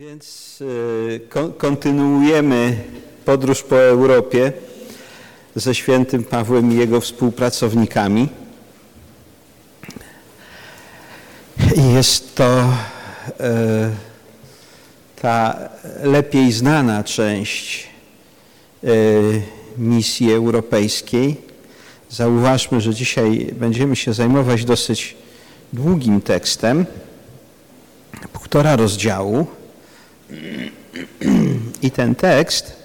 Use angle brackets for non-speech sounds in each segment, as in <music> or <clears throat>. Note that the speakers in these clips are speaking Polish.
Więc y, kon kontynuujemy podróż po Europie ze świętym Pawłem i jego współpracownikami. Jest to e, ta lepiej znana część e, misji europejskiej. Zauważmy, że dzisiaj będziemy się zajmować dosyć długim tekstem, półtora rozdziału. I ten tekst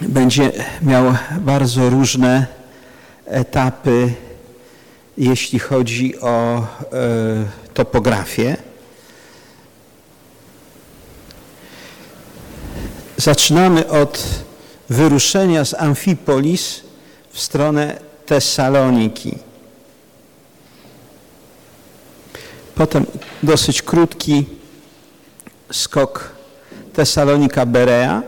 będzie miał bardzo różne etapy, jeśli chodzi o e, topografię. Zaczynamy od wyruszenia z Amfipolis w stronę Tessaloniki. Potem dosyć krótki skok Tesalonika Berea.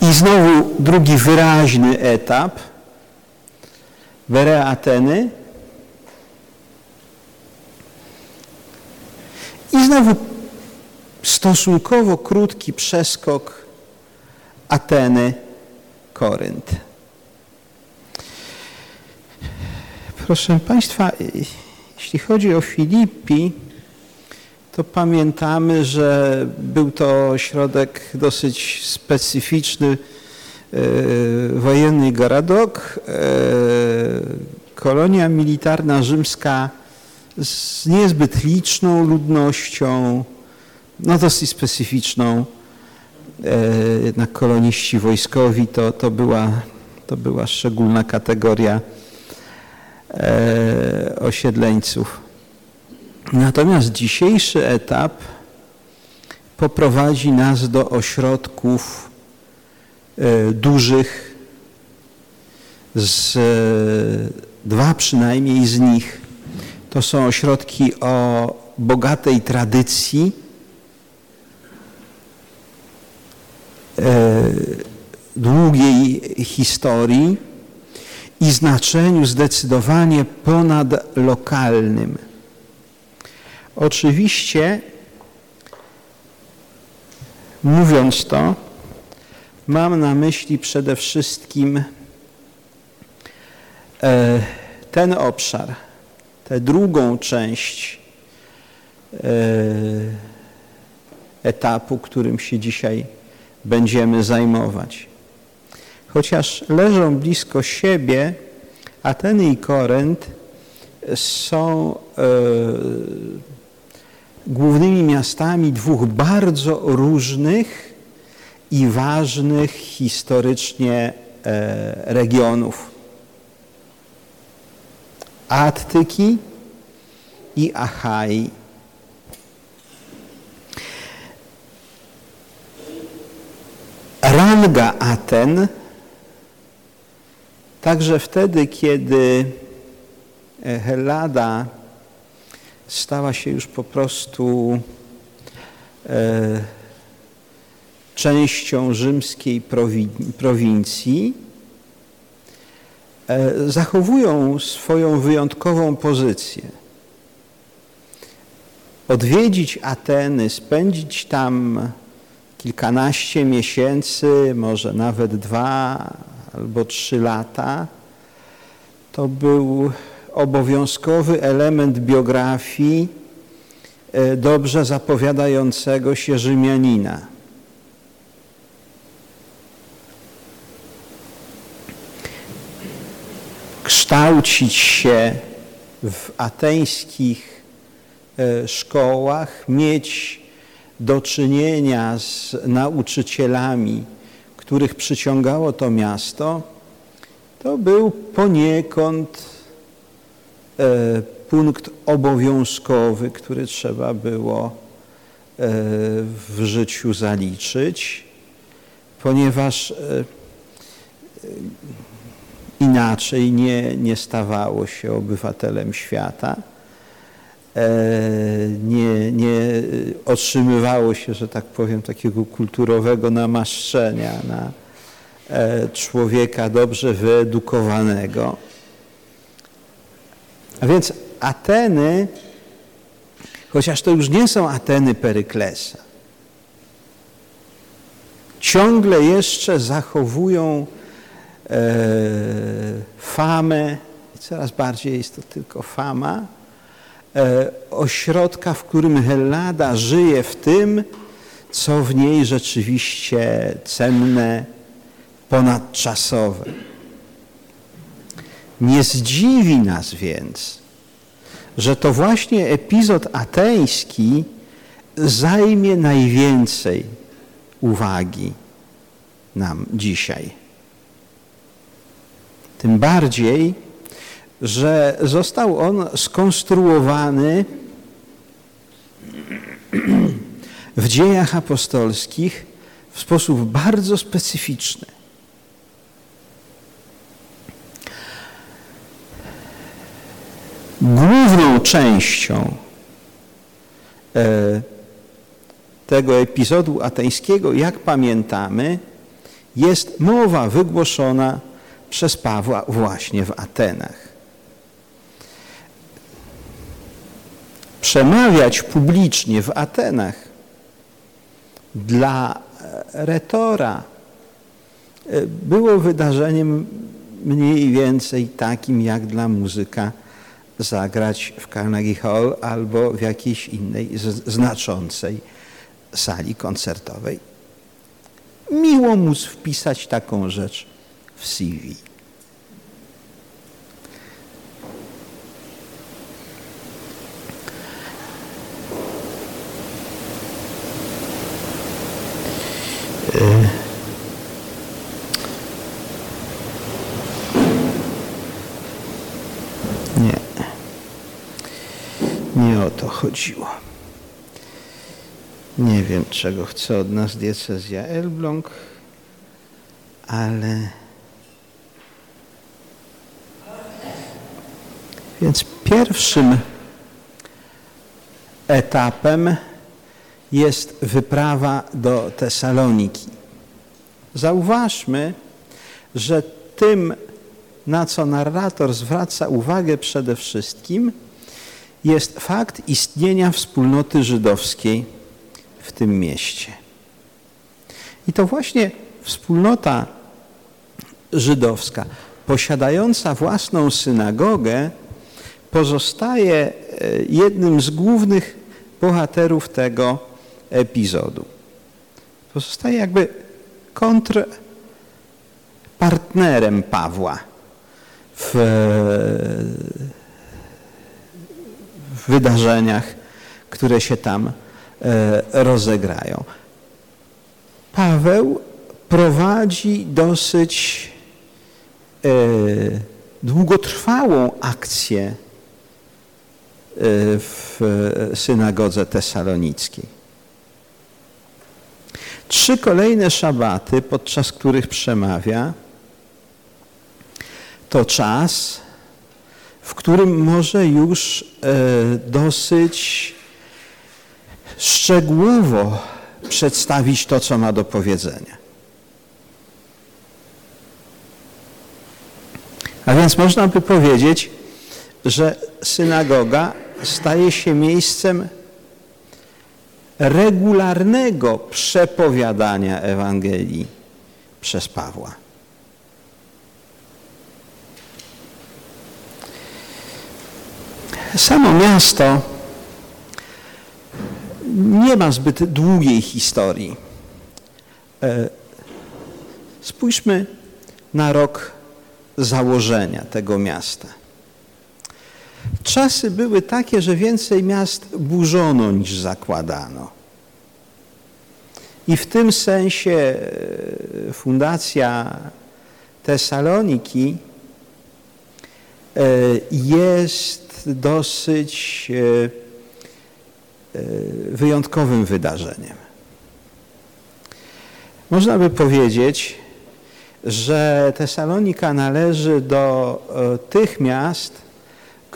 I znowu drugi wyraźny etap Berea Ateny. I znowu stosunkowo krótki przeskok Ateny Korynt. Proszę Państwa, jeśli chodzi o Filipi, to pamiętamy, że był to ośrodek dosyć specyficzny, e, wojenny Garadok, e, kolonia militarna rzymska z niezbyt liczną ludnością, no dosyć specyficzną. E, jednak koloniści wojskowi to, to, była, to była szczególna kategoria osiedleńców. Natomiast dzisiejszy etap poprowadzi nas do ośrodków dużych, z, dwa przynajmniej z nich to są ośrodki o bogatej tradycji, długiej historii, i znaczeniu zdecydowanie ponadlokalnym. Oczywiście, mówiąc to, mam na myśli przede wszystkim ten obszar, tę drugą część etapu, którym się dzisiaj będziemy zajmować. Chociaż leżą blisko siebie, Ateny i Korynt są e, głównymi miastami dwóch bardzo różnych i ważnych historycznie e, regionów. Attyki i Achai. Ranga Aten Także wtedy, kiedy Hellada stała się już po prostu e, częścią rzymskiej prowincji, e, zachowują swoją wyjątkową pozycję. Odwiedzić Ateny, spędzić tam kilkanaście miesięcy, może nawet dwa albo trzy lata, to był obowiązkowy element biografii dobrze zapowiadającego się Rzymianina. Kształcić się w ateńskich szkołach, mieć do czynienia z nauczycielami, których przyciągało to miasto, to był poniekąd e, punkt obowiązkowy, który trzeba było e, w życiu zaliczyć, ponieważ e, inaczej nie, nie stawało się obywatelem świata. Nie, nie otrzymywało się, że tak powiem, takiego kulturowego namaszczenia na, człowieka dobrze wyedukowanego. A więc Ateny, chociaż to już nie są Ateny Peryklesa, ciągle jeszcze zachowują e, famę, coraz bardziej jest to tylko fama, e, ośrodka, w którym Hellada żyje w tym, co w niej rzeczywiście cenne, ponadczasowe. Nie zdziwi nas więc, że to właśnie epizod ateński zajmie najwięcej uwagi nam dzisiaj. Tym bardziej, że został on skonstruowany w dziejach apostolskich w sposób bardzo specyficzny. Główną częścią e, tego epizodu ateńskiego, jak pamiętamy, jest mowa wygłoszona przez Pawła właśnie w Atenach. Przemawiać publicznie w Atenach dla retora e, było wydarzeniem mniej więcej takim jak dla muzyka zagrać w Carnegie Hall albo w jakiejś innej znaczącej sali koncertowej. Miło móc wpisać taką rzecz w CV. Nie. Nie o to chodziło. Nie wiem, czego chce od nas diecezja Elbląg, ale... Więc pierwszym etapem jest wyprawa do Tesaloniki. Zauważmy, że tym, na co narrator zwraca uwagę przede wszystkim, jest fakt istnienia wspólnoty żydowskiej w tym mieście. I to właśnie wspólnota żydowska, posiadająca własną synagogę, pozostaje e, jednym z głównych bohaterów tego epizodu. Pozostaje jakby kontrpartnerem Pawła w, w wydarzeniach, które się tam e, rozegrają. Paweł prowadzi dosyć e, długotrwałą akcję e, w synagodze tesalonickiej. Trzy kolejne szabaty, podczas których przemawia, to czas, w którym może już dosyć szczegółowo przedstawić to, co ma do powiedzenia. A więc można by powiedzieć, że synagoga staje się miejscem regularnego przepowiadania Ewangelii przez Pawła. Samo miasto nie ma zbyt długiej historii. E, spójrzmy na rok założenia tego miasta. Czasy były takie, że więcej miast burzono niż zakładano. I w tym sensie e, fundacja Tesaloniki e, jest dosyć wyjątkowym wydarzeniem. Można by powiedzieć, że Tesalonika należy do tych miast,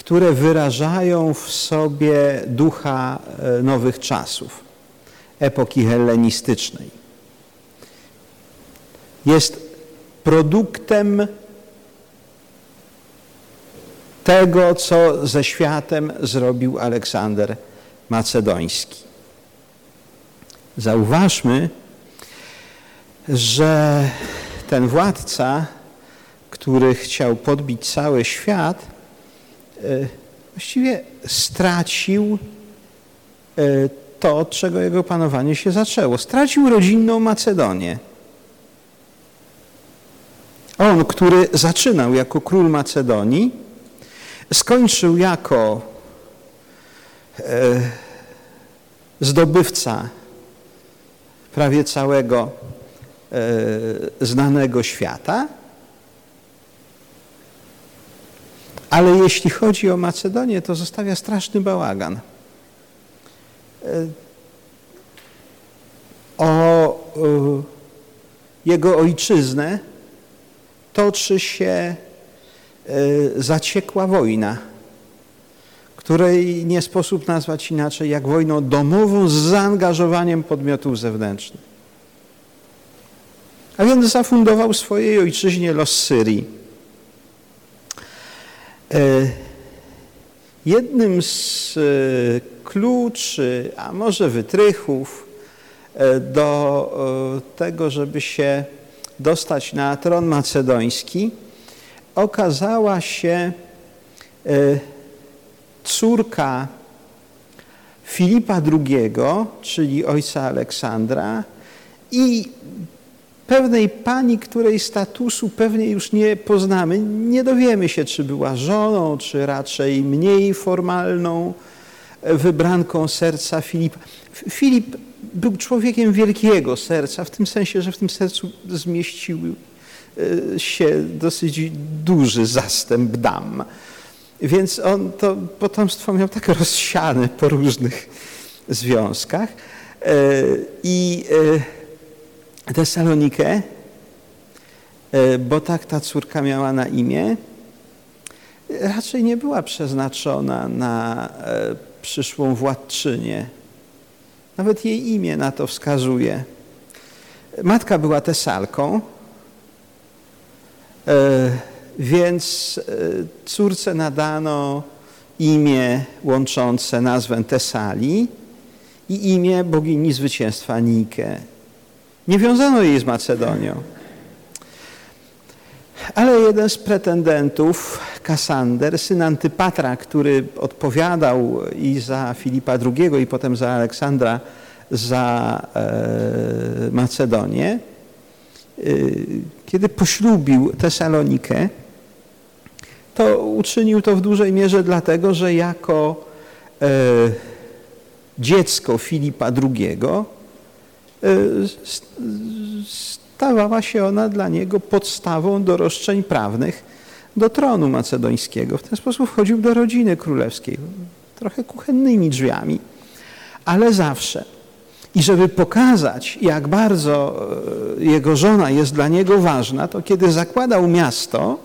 które wyrażają w sobie ducha e, nowych czasów, epoki hellenistycznej. Jest produktem tego, co ze światem zrobił Aleksander Macedoński. Zauważmy, że ten władca, który chciał podbić cały świat, właściwie stracił e, to, od czego jego panowanie się zaczęło. Stracił rodzinną Macedonię. On, który zaczynał jako król Macedonii, skończył jako e, zdobywca prawie całego e, znanego świata. Ale jeśli chodzi o Macedonię, to zostawia straszny bałagan. E, o jego ojczyznę toczy się zaciekła wojna której nie sposób nazwać inaczej jak wojną domową z zaangażowaniem podmiotów zewnętrznych. A więc zafundował swojej ojczyźnie los Syrii. E, jednym z e, kluczy, a może wytrychów e, do tego, żeby się dostać na tron macedoński, okazała się córka Filipa II, czyli ojca Aleksandra i pewnej pani, której statusu pewnie już nie poznamy. Nie dowiemy się, czy była żoną, czy raczej mniej formalną wybranką serca Filipa. Filip był człowiekiem wielkiego serca, w tym sensie, że w tym sercu zmieścił e, się dosyć duży zastęp dam. Więc on to potomstwo miał tak rozsiane po różnych związkach. E, I e, Tesalonikę, e, bo tak ta córka miała na imię, raczej nie była przeznaczona na przyszłą władczynię. Nawet jej imię na to wskazuje. Matka była Tesalką, więc e, córce nadano imię łączące nazwę Tesali i imię bogini zwycięstwa Nike. Nie wiązano jej z Macedonią. Ale jeden z pretendentów, Kasander, syn Antypatra, który odpowiadał i za Filipa II, i potem za Aleksandra, za e, Macedonię, e, kiedy poślubił Tesalonikę, to uczynił to w dużej mierze dlatego, że jako e, dziecko Filipa II stawała się ona dla niego podstawą do roszczeń prawnych do tronu macedońskiego. W ten sposób wchodził do rodziny królewskiej, trochę kuchennymi drzwiami, ale zawsze. I żeby pokazać, jak bardzo e, jego żona jest dla niego ważna, to kiedy zakładał miasto,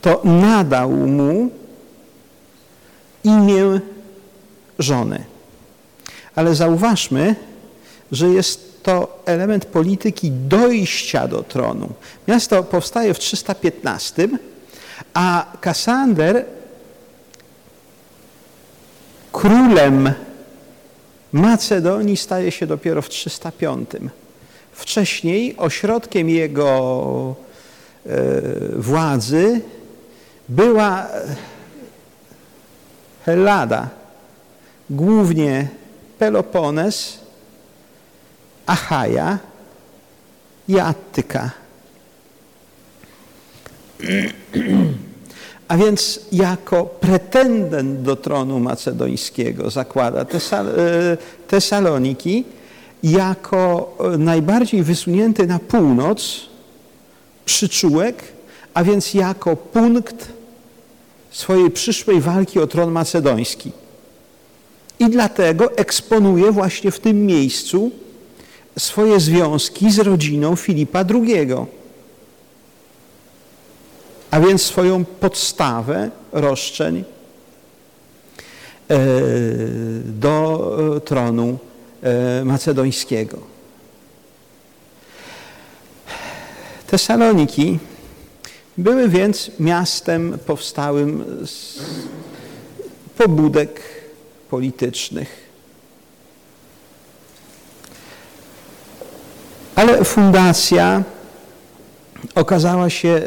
to nadał mu imię żony. Ale zauważmy, że jest to element polityki dojścia do tronu. Miasto powstaje w 315, a Kasander królem Macedonii staje się dopiero w 305. Wcześniej ośrodkiem jego e, władzy była Hellada, głównie Pelopones, Achaja i Attyka. A więc jako pretendent do tronu macedońskiego zakłada e, Tesaloniki jako najbardziej wysunięty na północ przyczółek, a więc jako punkt swojej przyszłej walki o tron macedoński. I dlatego eksponuje właśnie w tym miejscu swoje związki z rodziną Filipa II. A więc swoją podstawę roszczeń e, do tronu e, macedońskiego. Tesaloniki były więc miastem powstałym z pobudek politycznych. Ale fundacja okazała się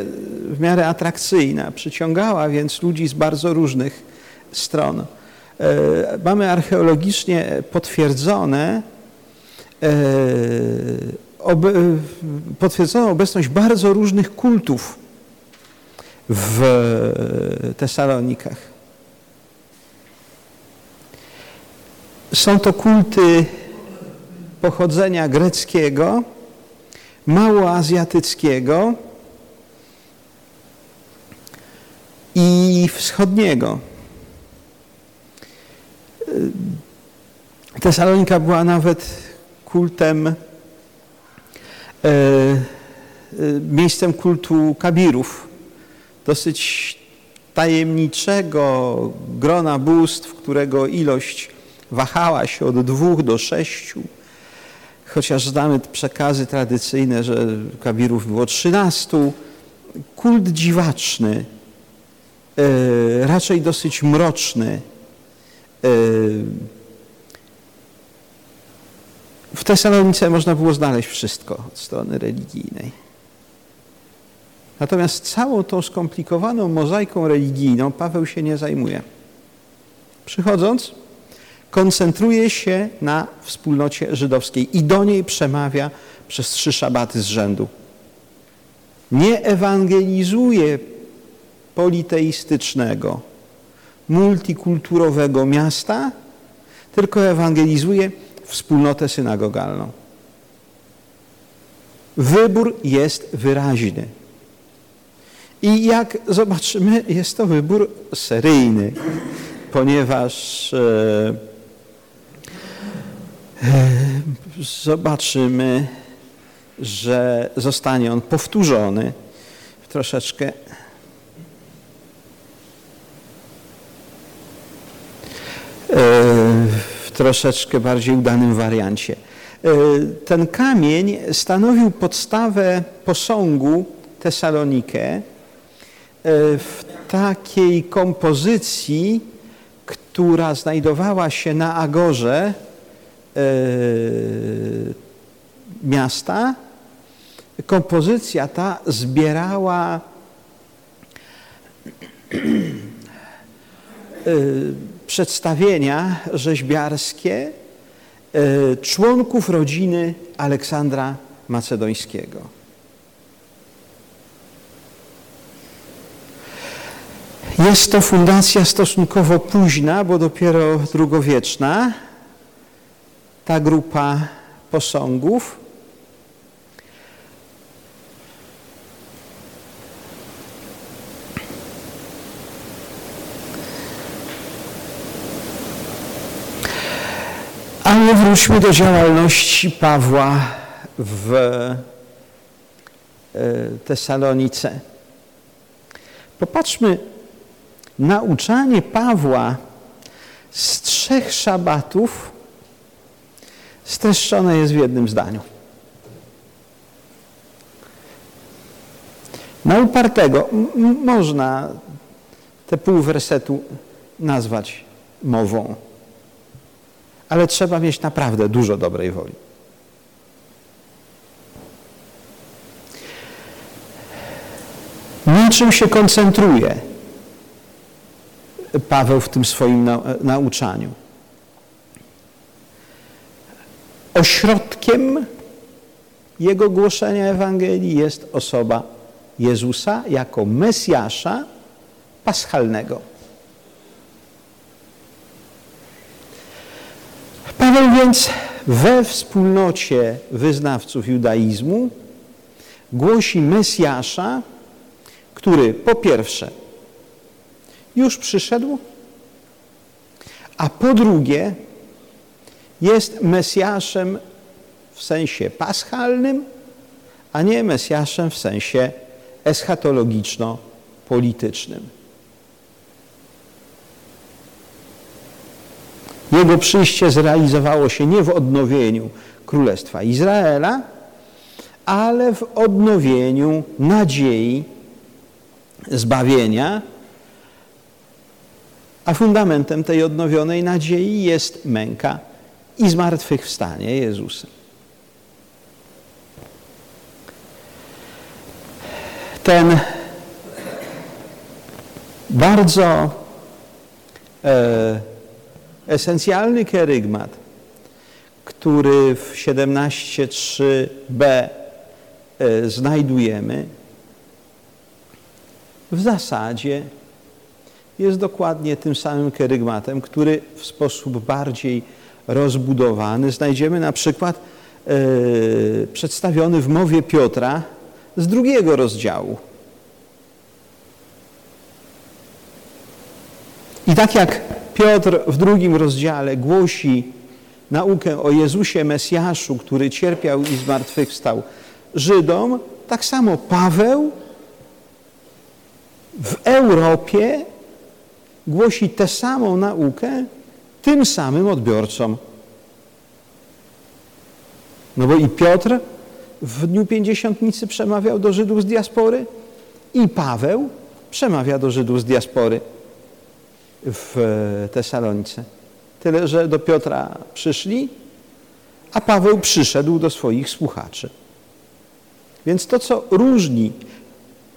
w miarę atrakcyjna, przyciągała więc ludzi z bardzo różnych stron. E, mamy archeologicznie potwierdzone e, obecność bardzo różnych kultów w Tesalonikach. Są to kulty pochodzenia greckiego, małoazjatyckiego i wschodniego. Tesalonika była nawet kultem, e, e, miejscem kultu kabirów, dosyć tajemniczego grona bóstw, którego ilość wahała się od dwóch do sześciu chociaż znamy przekazy tradycyjne, że kabirów było trzynastu, kult dziwaczny, e, raczej dosyć mroczny. E, w Tesalonice można było znaleźć wszystko od strony religijnej. Natomiast całą tą skomplikowaną mozaiką religijną Paweł się nie zajmuje. Przychodząc, koncentruje się na wspólnocie żydowskiej i do niej przemawia przez trzy szabaty z rzędu. Nie ewangelizuje politeistycznego, multikulturowego miasta, tylko ewangelizuje wspólnotę synagogalną. Wybór jest wyraźny. I jak zobaczymy, jest to wybór seryjny, ponieważ e, zobaczymy, że zostanie on powtórzony troszeczkę w troszeczkę bardziej udanym wariancie. Ten kamień stanowił podstawę posągu Tesalonikę w takiej kompozycji, która znajdowała się na agorze E, miasta, kompozycja ta zbierała e, przedstawienia rzeźbiarskie e, członków rodziny Aleksandra Macedońskiego. Jest to fundacja stosunkowo późna, bo dopiero drugowieczna, ta grupa posągów Ale wróćmy do działalności Pawła w e, Tesalonice. Popatrzmy, nauczanie Pawła z trzech szabatów streszczone jest w jednym zdaniu. Na upartego można te pół wersetu nazwać mową, ale trzeba mieć naprawdę dużo dobrej woli. Na czym się koncentruje Paweł w tym swoim nauczaniu? Ośrodkiem jego głoszenia Ewangelii jest osoba Jezusa jako Mesjasza paschalnego. Paweł więc we wspólnocie wyznawców judaizmu głosi Mesjasza, który po pierwsze już przyszedł, a po drugie jest Mesjaszem w sensie paschalnym, a nie Mesjaszem w sensie eschatologiczno-politycznym. Jego przyjście zrealizowało się nie w odnowieniu Królestwa Izraela, ale w odnowieniu nadziei zbawienia, a fundamentem tej odnowionej nadziei jest męka i zmartwychwstanie Jezusa. Ten bardzo e, esencjalny kerygmat, który w 17.3b e, znajdujemy, w zasadzie jest dokładnie tym samym kerygmatem, który w sposób bardziej rozbudowany znajdziemy na przykład e, przedstawiony w mowie Piotra z drugiego rozdziału. I tak jak Piotr w drugim rozdziale głosi naukę o Jezusie Mesjaszu, który cierpiał i zmartwychwstał Żydom, tak samo Paweł w Europie głosi tę samą naukę tym samym odbiorcom. No bo i Piotr w dniu pięćdziesiątnicy przemawiał do Żydów z diaspory i Paweł przemawia do Żydów z diaspory w Tesalonice. Tyle, że do Piotra przyszli, a Paweł przyszedł do swoich słuchaczy. Więc to, co różni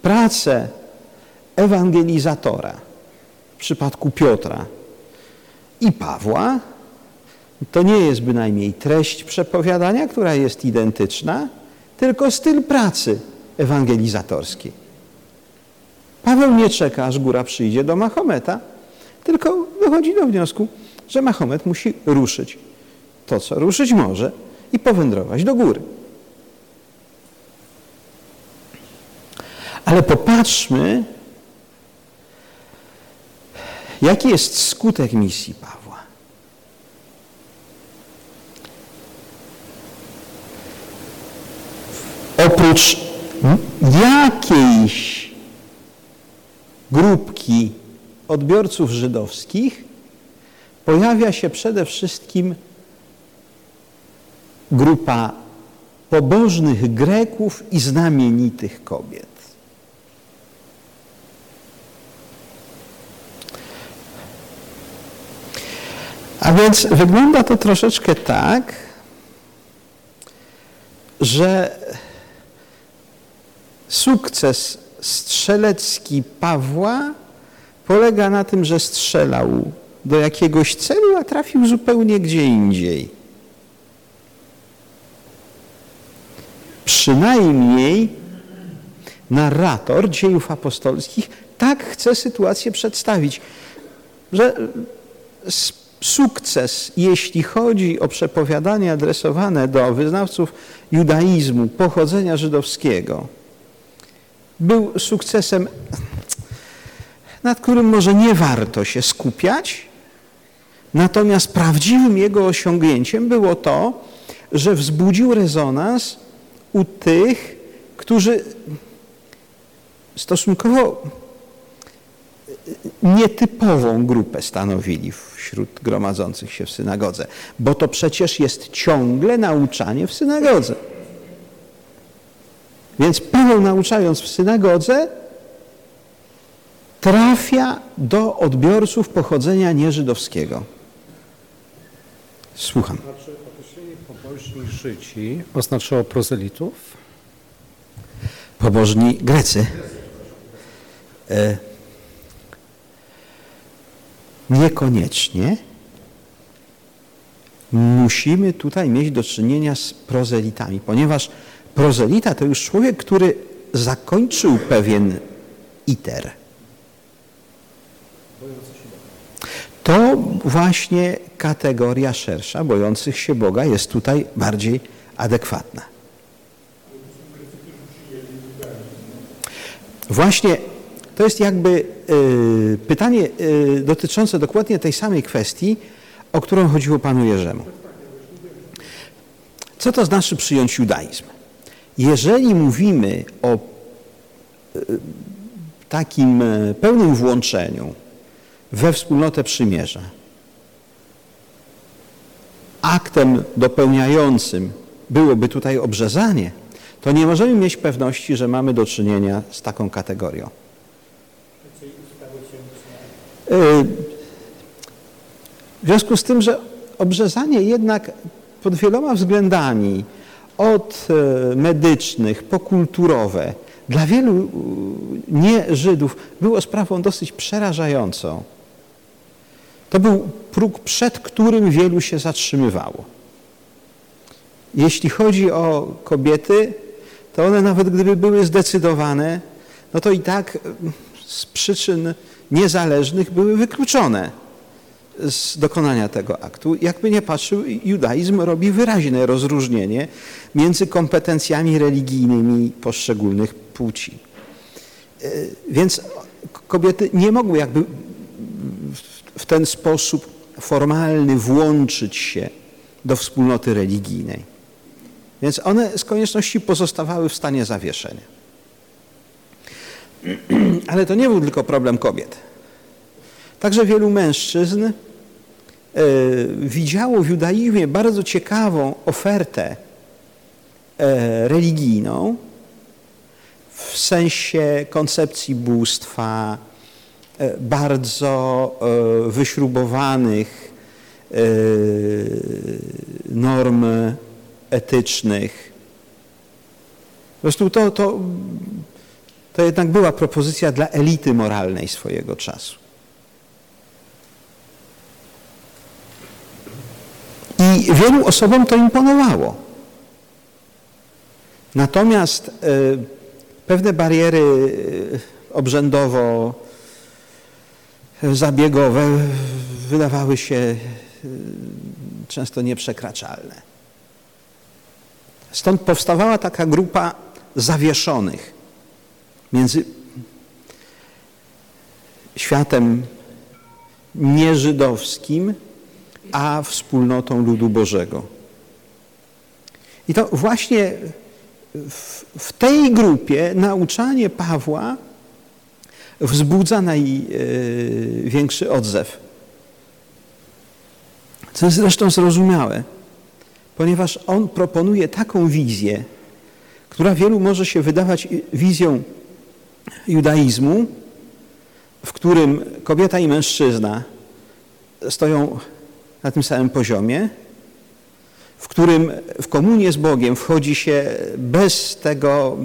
pracę ewangelizatora w przypadku Piotra i Pawła, to nie jest bynajmniej treść przepowiadania, która jest identyczna, tylko styl pracy ewangelizatorskiej. Paweł nie czeka, aż góra przyjdzie do Mahometa, tylko dochodzi do wniosku, że Mahomet musi ruszyć to, co ruszyć może i powędrować do góry. Ale popatrzmy, jaki jest skutek misji Pawła. Oprócz jakiejś grupki odbiorców żydowskich pojawia się przede wszystkim grupa pobożnych Greków i znamienitych kobiet. A więc wygląda to troszeczkę tak, że sukces strzelecki Pawła polega na tym, że strzelał do jakiegoś celu, a trafił zupełnie gdzie indziej. Przynajmniej narrator dziejów apostolskich tak chce sytuację przedstawić, że sukces, jeśli chodzi o przepowiadania adresowane do wyznawców judaizmu, pochodzenia żydowskiego, był sukcesem, nad którym może nie warto się skupiać, natomiast prawdziwym jego osiągnięciem było to, że wzbudził rezonans u tych, którzy stosunkowo nietypową grupę stanowili wśród gromadzących się w synagodze, bo to przecież jest ciągle nauczanie w synagodze. Więc Paweł nauczając w synagodze trafia do odbiorców pochodzenia nieżydowskiego. Słucham. Znaczy określenie pobożni Żydzi oznaczało prozelitów? Pobożni Grecy. E, niekoniecznie musimy tutaj mieć do czynienia z prozelitami, ponieważ prozelita to już człowiek, który zakończył pewien iter. To właśnie kategoria szersza, bojących się Boga, jest tutaj bardziej adekwatna. Właśnie to jest jakby y, pytanie y, dotyczące dokładnie tej samej kwestii, o którą chodziło panu Jerzemu. Co to znaczy przyjąć judaizm? Jeżeli mówimy o y, takim pełnym włączeniu we wspólnotę przymierza, aktem dopełniającym byłoby tutaj obrzezanie, to nie możemy mieć pewności, że mamy do czynienia z taką kategorią. Y, w związku z tym, że obrzezanie jednak pod wieloma względami, od e, medycznych po kulturowe, dla wielu e, nie Żydów było sprawą dosyć przerażającą. To był próg, przed którym wielu się zatrzymywało. Jeśli chodzi o kobiety, to one nawet gdyby były zdecydowane, no to i tak z przyczyn niezależnych były wykluczone z dokonania tego aktu. Jakby nie patrzył, judaizm robi wyraźne rozróżnienie między kompetencjami religijnymi poszczególnych płci. E, więc kobiety nie mogły jakby w ten sposób formalny włączyć się do wspólnoty religijnej. Więc one z konieczności pozostawały w stanie zawieszenia. <clears throat> Ale to nie był tylko problem kobiet. Także wielu mężczyzn e, widziało w judaizmie bardzo ciekawą ofertę e, religijną w sensie koncepcji bóstwa, e, bardzo wyśrubowanych norm etycznych. Prostu to, to, to jednak była propozycja dla elity moralnej swojego czasu. I wielu osobom to imponowało. Natomiast e, pewne bariery e, obrzędowo zabiegowe wydawały się e, często nieprzekraczalne. Stąd powstawała taka grupa zawieszonych między światem nieżydowskim a wspólnotą ludu Bożego. I to właśnie w, w tej grupie nauczanie Pawła wzbudza największy odzew. Co jest zresztą zrozumiałe, ponieważ on proponuje taką wizję, która wielu może się wydawać wizją judaizmu, w którym kobieta i mężczyzna stoją na tym samym poziomie, w którym w komunię z Bogiem wchodzi się bez tego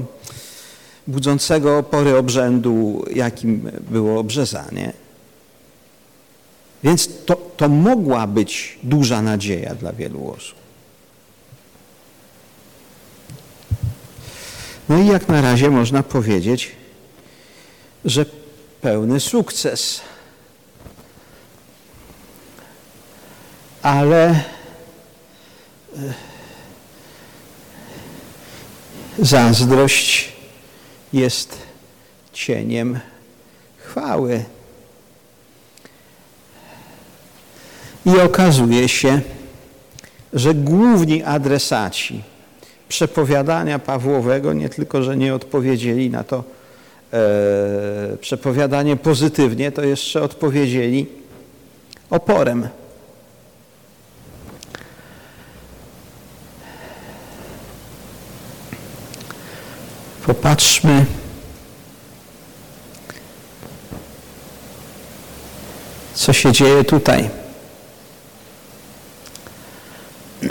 budzącego opory obrzędu, jakim było obrzezanie. Więc to, to mogła być duża nadzieja dla wielu osób. No i jak na razie można powiedzieć, że pełny sukces. Ale e, zazdrość jest cieniem chwały. I okazuje się, że główni adresaci przepowiadania Pawłowego nie tylko, że nie odpowiedzieli na to e, przepowiadanie pozytywnie, to jeszcze odpowiedzieli oporem. Popatrzmy co się dzieje tutaj. <clears throat>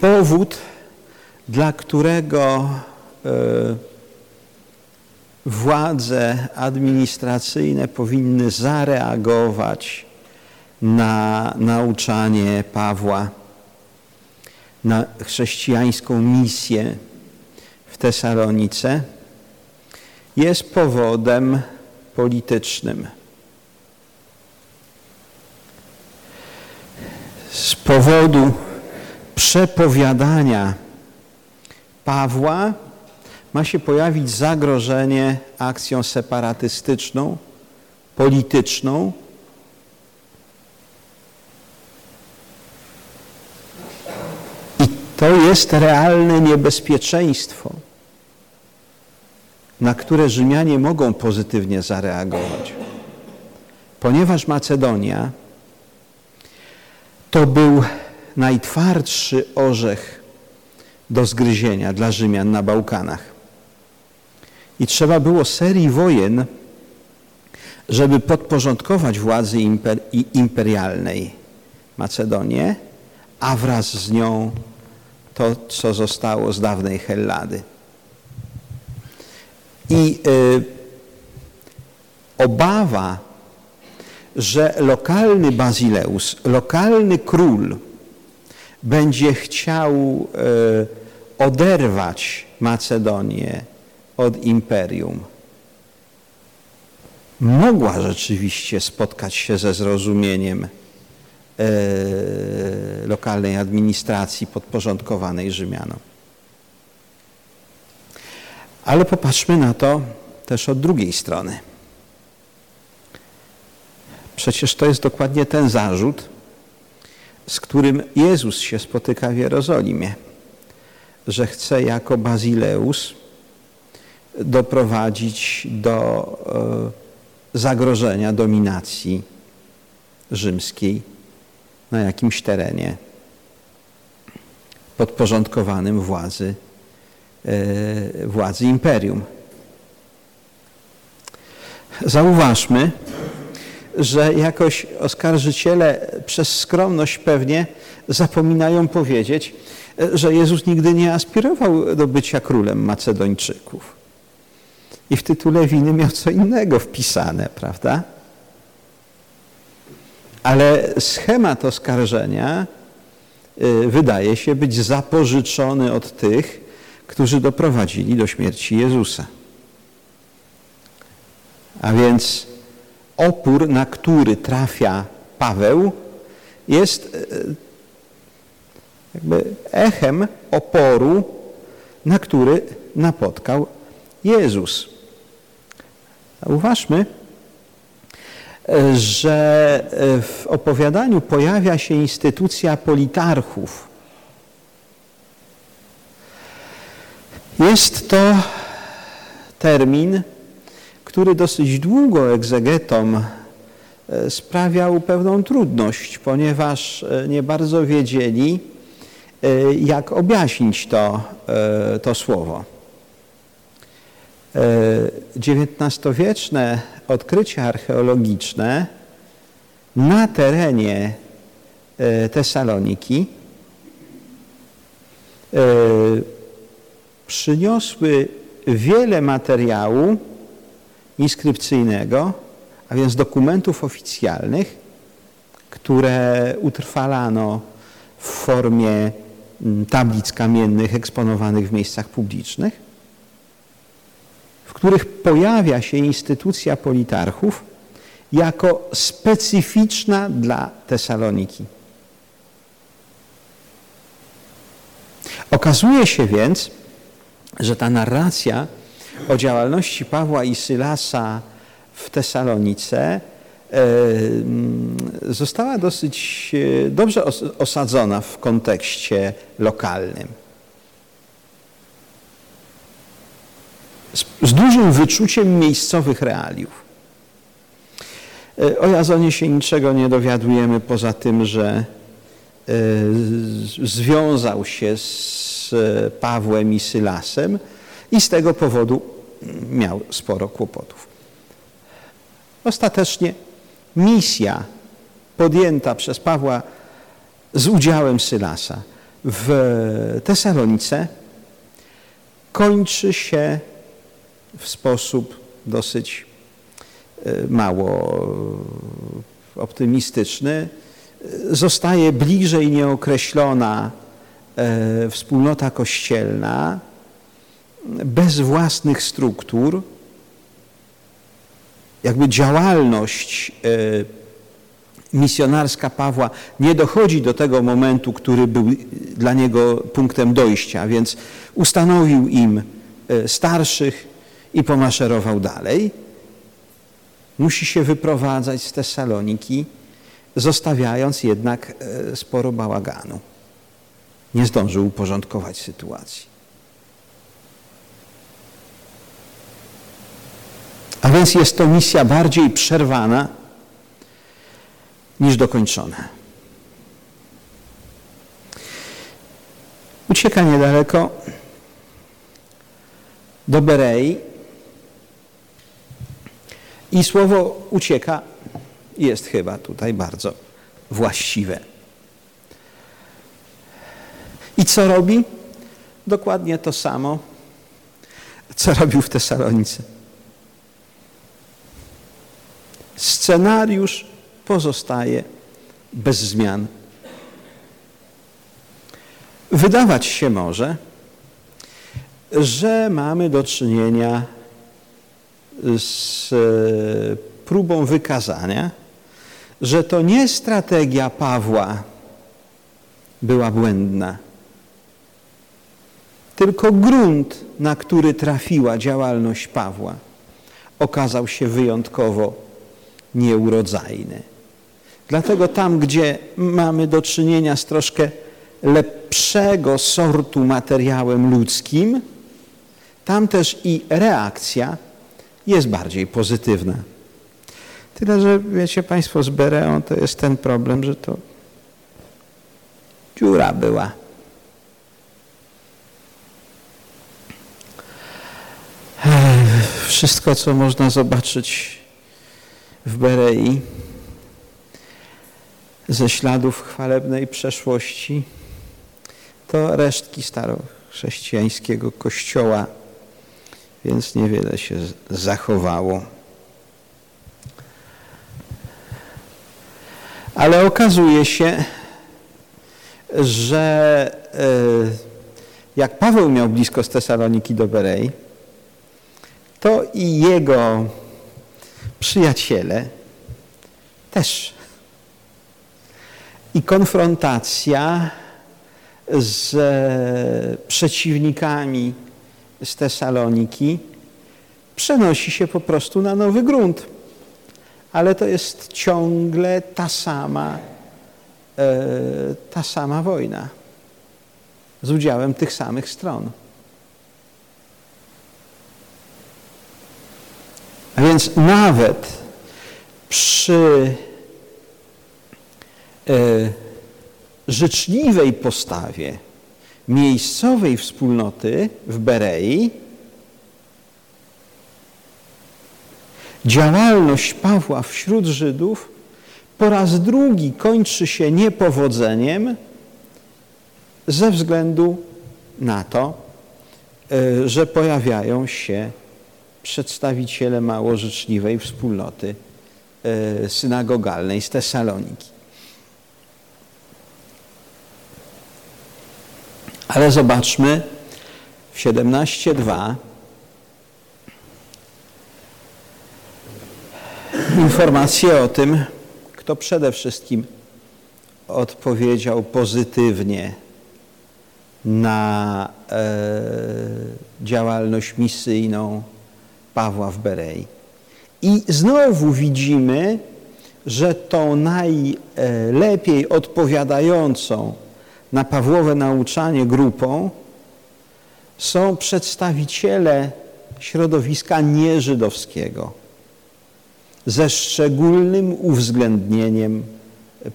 Powód, dla którego e, władze administracyjne powinny zareagować na nauczanie Pawła na chrześcijańską misję w Tesalonice jest powodem politycznym. Z powodu przepowiadania Pawła ma się pojawić zagrożenie akcją separatystyczną, polityczną, To jest realne niebezpieczeństwo, na które Rzymianie mogą pozytywnie zareagować. Ponieważ Macedonia to był najtwardszy orzech do zgryzienia dla Rzymian na Bałkanach. I trzeba było serii wojen, żeby podporządkować władzy imper imperialnej Macedonię, a wraz z nią to, co zostało z dawnej Hellady. I y, obawa, że lokalny Bazileus, lokalny król będzie chciał y, oderwać Macedonię od imperium, mogła rzeczywiście spotkać się ze zrozumieniem lokalnej administracji podporządkowanej Rzymianom. Ale popatrzmy na to też od drugiej strony. Przecież to jest dokładnie ten zarzut, z którym Jezus się spotyka w Jerozolimie, że chce jako Bazileus doprowadzić do e, zagrożenia dominacji rzymskiej na jakimś terenie podporządkowanym władzy, e, władzy imperium. Zauważmy, że jakoś oskarżyciele przez skromność pewnie zapominają powiedzieć, że Jezus nigdy nie aspirował do bycia królem Macedończyków. I w tytule winy miał co innego wpisane, prawda? Ale schemat oskarżenia y, wydaje się być zapożyczony od tych, którzy doprowadzili do śmierci Jezusa. A więc opór, na który trafia Paweł, jest y, jakby echem oporu, na który napotkał Jezus. Uważmy, że e, w opowiadaniu pojawia się instytucja politarchów. Jest to termin, który dosyć długo egzegetom e, sprawiał pewną trudność, ponieważ e, nie bardzo wiedzieli, jak objaśnić to, to słowo. XIX-wieczne odkrycia archeologiczne na terenie e, Tesaloniki e, przyniosły wiele materiału inskrypcyjnego, a więc dokumentów oficjalnych, które utrwalano w formie tablic kamiennych eksponowanych w miejscach publicznych w których pojawia się instytucja politarchów jako specyficzna dla Tesaloniki. Okazuje się więc, że ta narracja o działalności Pawła i Sylasa w Tesalonice e, została dosyć e, dobrze osadzona w kontekście lokalnym. Z, dużym wyczuciem miejscowych realiów. E, o Jazonie się niczego nie dowiadujemy poza tym, że e, związał się z Pawłem i Sylasem i z tego powodu miał sporo kłopotów. Ostatecznie misja podjęta przez Pawła z udziałem Sylasa w Tesalonice kończy się w sposób dosyć e, mało e, optymistyczny. Zostaje bliżej nieokreślona e, wspólnota kościelna bez własnych struktur. Jakby działalność misjonarska Pawła nie dochodzi do tego momentu, który był dla niego punktem dojścia, więc ustanowił im starszych, i pomaszerował dalej. Musi się wyprowadzać z Tesaloniki, zostawiając jednak e, sporo bałaganu. Nie zdążył uporządkować sytuacji. A więc jest to misja bardziej przerwana niż dokończona. Ucieka niedaleko do Berei i słowo ucieka jest chyba tutaj bardzo właściwe. I co robi? Dokładnie to samo, co robił w Tesalonice. Scenariusz pozostaje bez zmian. Wydawać się może, że mamy do czynienia z e, próbą wykazania, że to nie strategia Pawła była błędna, tylko grunt, na który trafiła działalność Pawła, okazał się wyjątkowo nieurodzajny. Dlatego tam, gdzie mamy do czynienia z troszkę lepszego sortu materiałem ludzkim, tam też i reakcja jest bardziej pozytywna. Tyle, że wiecie Państwo, z Bereą to jest ten problem, że to dziura była. Wszystko, co można zobaczyć w Berei ze śladów chwalebnej przeszłości, to resztki starochrześcijańskiego kościoła, więc niewiele się zachowało. Ale okazuje się, że e, jak Paweł miał blisko z Tesaloniki do Berei, to i jego przyjaciele też. I konfrontacja z przeciwnikami z Tesaloniki przenosi się po prostu na nowy grunt. Ale to jest ciągle ta sama, e, ta sama wojna z udziałem tych samych stron. A więc nawet przy e, życzliwej postawie miejscowej wspólnoty w Berei działalność Pawła wśród Żydów po raz drugi kończy się niepowodzeniem ze względu na to, e, że pojawiają się przedstawiciele mało życzliwej wspólnoty e, synagogalnej z Tesaloniki. Ale zobaczmy w 17.2 informację o tym, kto przede wszystkim odpowiedział pozytywnie na e, działalność misyjną Pawła w Berei. I znowu widzimy, że tą najlepiej odpowiadającą na Pawłowe nauczanie grupą są przedstawiciele środowiska nieżydowskiego ze szczególnym uwzględnieniem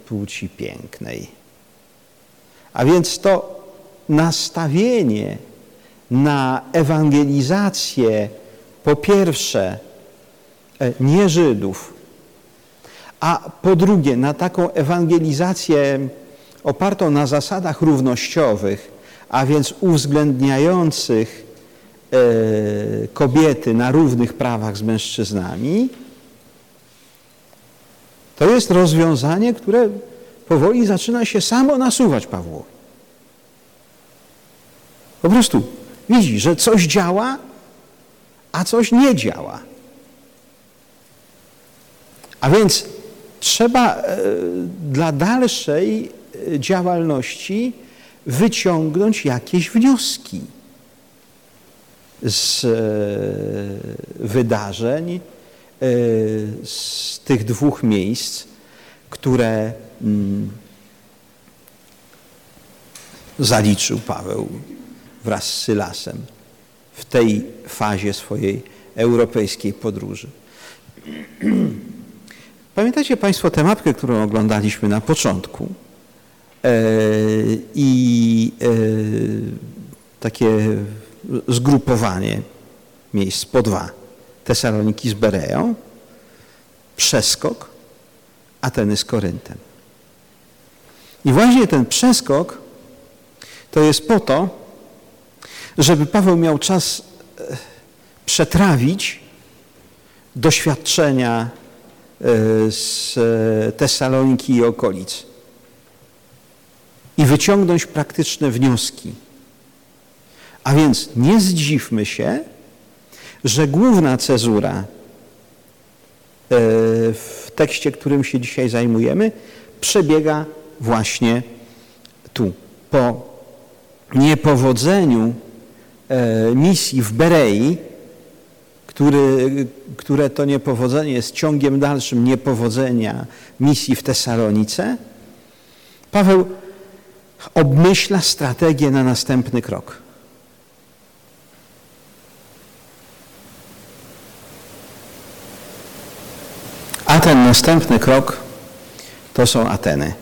płci pięknej. A więc to nastawienie na ewangelizację po pierwsze e, nie Żydów, a po drugie na taką ewangelizację opartą na zasadach równościowych, a więc uwzględniających e, kobiety na równych prawach z mężczyznami, to jest rozwiązanie, które powoli zaczyna się samo nasuwać Pawłowi. Po prostu widzi, że coś działa, a coś nie działa. A więc trzeba e, dla dalszej działalności wyciągnąć jakieś wnioski z e, wydarzeń, z tych dwóch miejsc, które mm, zaliczył Paweł wraz z Sylasem w tej fazie swojej europejskiej podróży. <clears throat> Pamiętacie Państwo tę mapkę, którą oglądaliśmy na początku? I takie zgrupowanie miejsc po dwa. Tesaloniki z Bereą, przeskok, Ateny z Koryntem. I właśnie ten przeskok to jest po to, żeby Paweł miał czas e, przetrawić doświadczenia e, z Tesaloniki i okolic i wyciągnąć praktyczne wnioski. A więc nie zdziwmy się, że główna cezura e, w tekście, którym się dzisiaj zajmujemy, przebiega właśnie tu. Po niepowodzeniu e, misji w Berei, który, które to niepowodzenie jest ciągiem dalszym niepowodzenia misji w Tesalonice, Paweł obmyśla strategię na następny krok. A ten następny krok to są Ateny.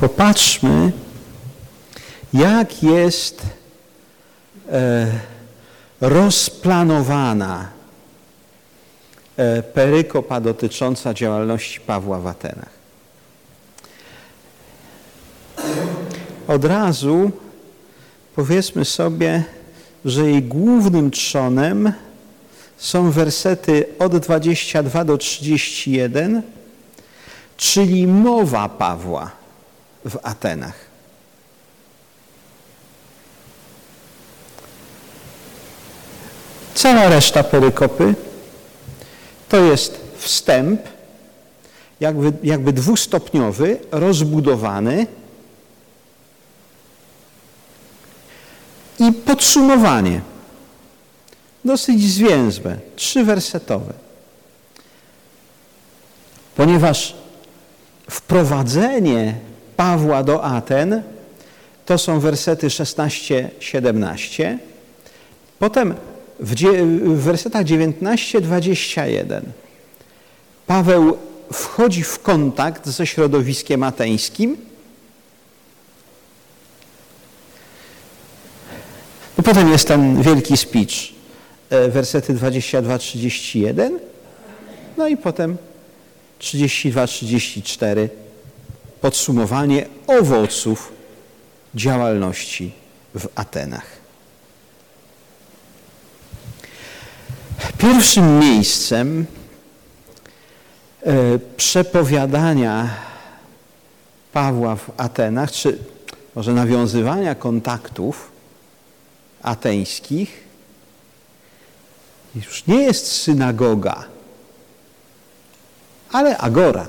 Popatrzmy, jak jest e, rozplanowana perykopa dotycząca działalności Pawła w Atenach. Od razu powiedzmy sobie, że jej głównym trzonem są wersety od 22 do 31, czyli mowa Pawła w Atenach. Cała reszta perykopy to jest wstęp, jakby, jakby dwustopniowy, rozbudowany i podsumowanie. Dosyć zwięzłe, trzywersetowe. Ponieważ wprowadzenie Pawła do Aten to są wersety 16-17. Potem w, w wersetach 19-21 Paweł wchodzi w kontakt ze środowiskiem ateńskim. Potem jest ten wielki speech, e, wersety 22-31, no i potem 32-34 podsumowanie owoców działalności w Atenach. Pierwszym miejscem e, przepowiadania Pawła w Atenach, czy może nawiązywania kontaktów ateńskich, już nie jest synagoga, ale agora.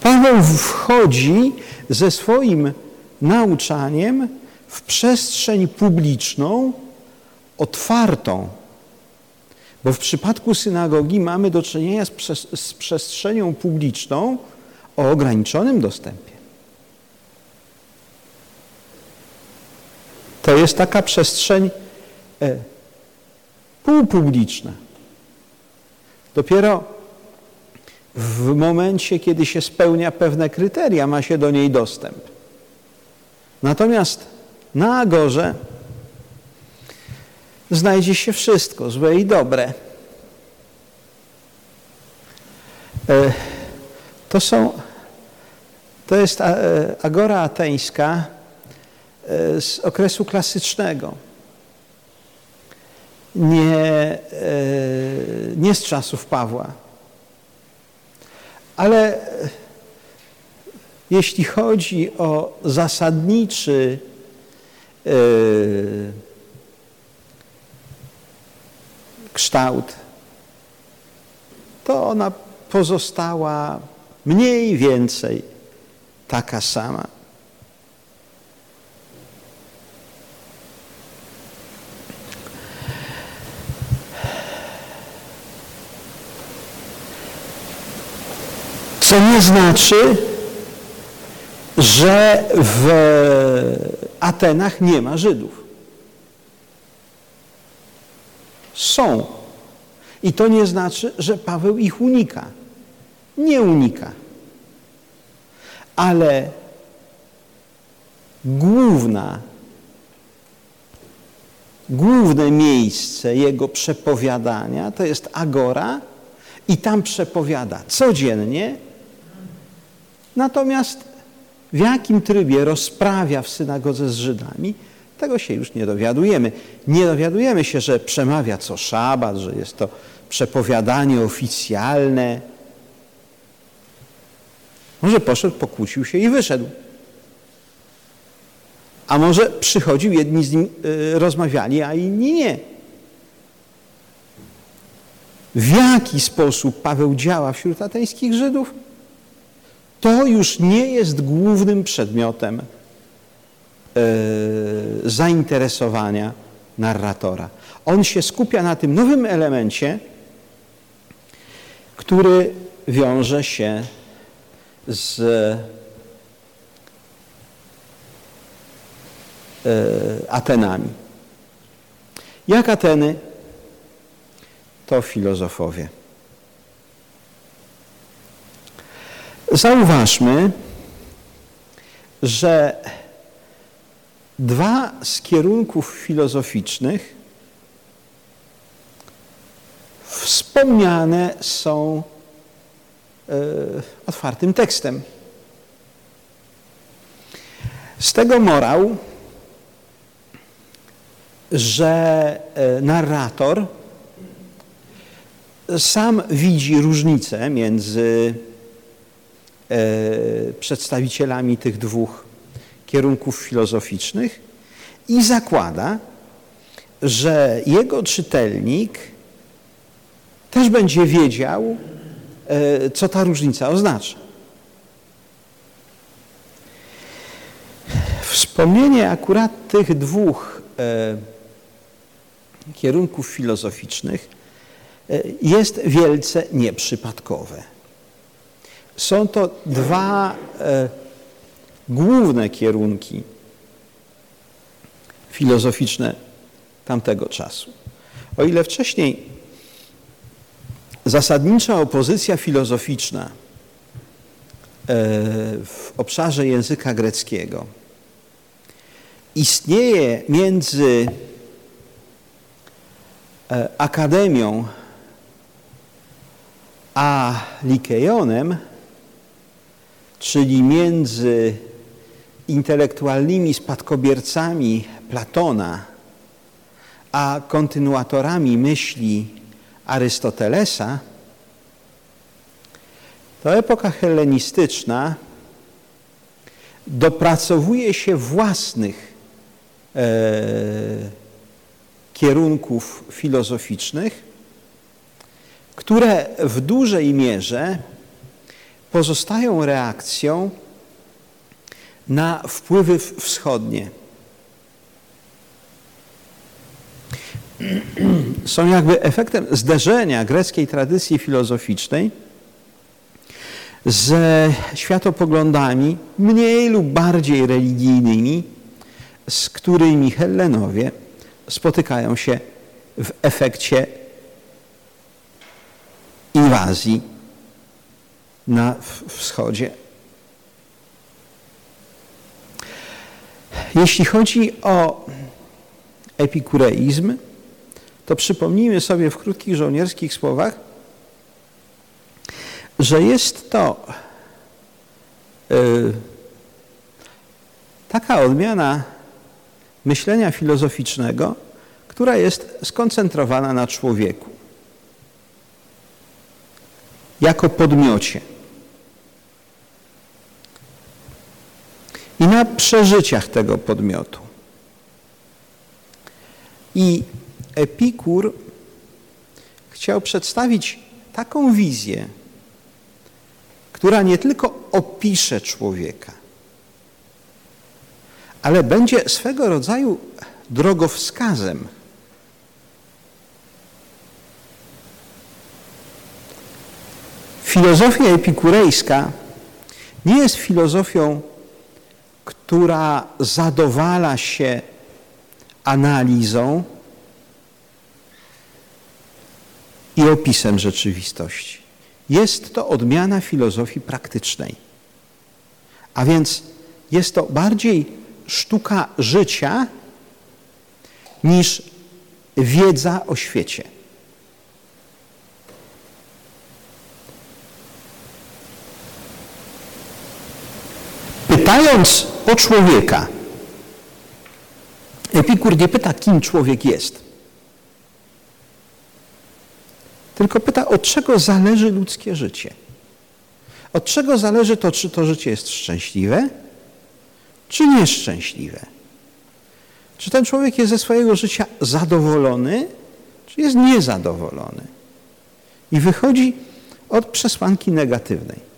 Paweł wchodzi ze swoim nauczaniem w przestrzeń publiczną otwartą. Bo w przypadku synagogi mamy do czynienia z, z przestrzenią publiczną o ograniczonym dostępie. To jest taka przestrzeń e, półpubliczna. Dopiero w momencie, kiedy się spełnia pewne kryteria, ma się do niej dostęp. Natomiast na Agorze znajdzie się wszystko, złe i dobre. E, to są, to jest e, Agora ateńska e, z okresu klasycznego. Nie, nie z czasów Pawła. Ale jeśli chodzi o zasadniczy Yy, kształt, to ona pozostała mniej więcej taka sama. Co nie znaczy, że w Atenach nie ma Żydów. Są. I to nie znaczy, że Paweł ich unika. Nie unika. Ale główna, główne miejsce jego przepowiadania to jest Agora i tam przepowiada codziennie. Natomiast w jakim trybie rozprawia w synagodze z Żydami, tego się już nie dowiadujemy. Nie dowiadujemy się, że przemawia co szabat, że jest to przepowiadanie oficjalne. Może poszedł, pokłócił się i wyszedł. A może przychodził, jedni z nim y, rozmawiali, a inni nie. W jaki sposób Paweł działa wśród ateńskich Żydów? To już nie jest głównym przedmiotem y, zainteresowania narratora. On się skupia na tym nowym elemencie, który wiąże się z e, Atenami. Jak Ateny? To filozofowie. Zauważmy, że dwa z kierunków filozoficznych wspomniane są e, otwartym tekstem. Z tego morał, że e, narrator sam widzi różnicę między przedstawicielami tych dwóch kierunków filozoficznych i zakłada, że jego czytelnik też będzie wiedział, e, co ta różnica oznacza. Wspomnienie akurat tych dwóch e, kierunków filozoficznych e, jest wielce nieprzypadkowe. Są to dwa główne kierunki filozoficzne tamtego czasu. O ile wcześniej zasadnicza opozycja filozoficzna e, w obszarze języka greckiego istnieje między e, akademią a Likejonem, czyli między intelektualnymi spadkobiercami Platona a kontynuatorami myśli Arystotelesa, to epoka hellenistyczna dopracowuje się własnych e, kierunków filozoficznych, które w dużej mierze pozostają reakcją na wpływy wschodnie. <clears throat> są jakby efektem zderzenia greckiej tradycji filozoficznej ze światopoglądami mniej lub bardziej religijnymi, z którymi Hellenowie spotykają się w efekcie inwazji na wschodzie. Jeśli chodzi o epikureizm, to przypomnijmy sobie w krótkich żołnierskich słowach, że jest to yy, taka odmiana myślenia filozoficznego, która jest skoncentrowana na człowieku jako podmiocie i na przeżyciach tego podmiotu. I Epikur chciał przedstawić taką wizję, która nie tylko opisze człowieka, ale będzie swego rodzaju drogowskazem. Filozofia epikurejska nie jest filozofią, która zadowala się analizą, i opisem rzeczywistości. Jest to odmiana filozofii praktycznej. A więc jest to bardziej sztuka życia niż wiedza o świecie. Pytając o człowieka, Epikur nie pyta, kim człowiek jest, tylko pyta, od czego zależy ludzkie życie. Od czego zależy to, czy to życie jest szczęśliwe, czy nieszczęśliwe. Czy ten człowiek jest ze swojego życia zadowolony, czy jest niezadowolony. I wychodzi od przesłanki negatywnej.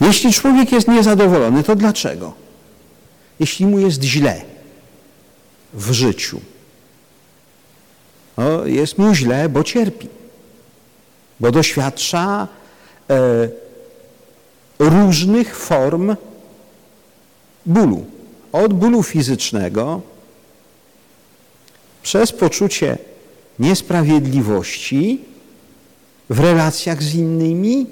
Jeśli człowiek jest niezadowolony, to dlaczego? Jeśli mu jest źle w życiu, no, jest mu źle, bo cierpi, bo doświadcza e, różnych form bólu. Od bólu fizycznego, przez poczucie niesprawiedliwości w relacjach z innymi,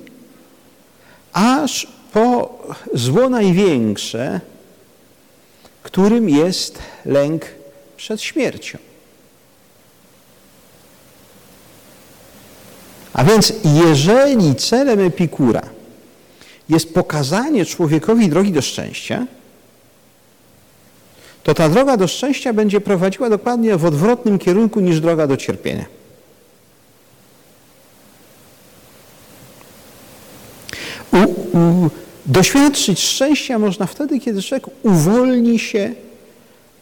aż po zło największe, którym jest lęk przed śmiercią. A więc jeżeli celem Epikura jest pokazanie człowiekowi drogi do szczęścia, to ta droga do szczęścia będzie prowadziła dokładnie w odwrotnym kierunku niż droga do cierpienia. U, u, doświadczyć szczęścia można wtedy, kiedy człowiek uwolni się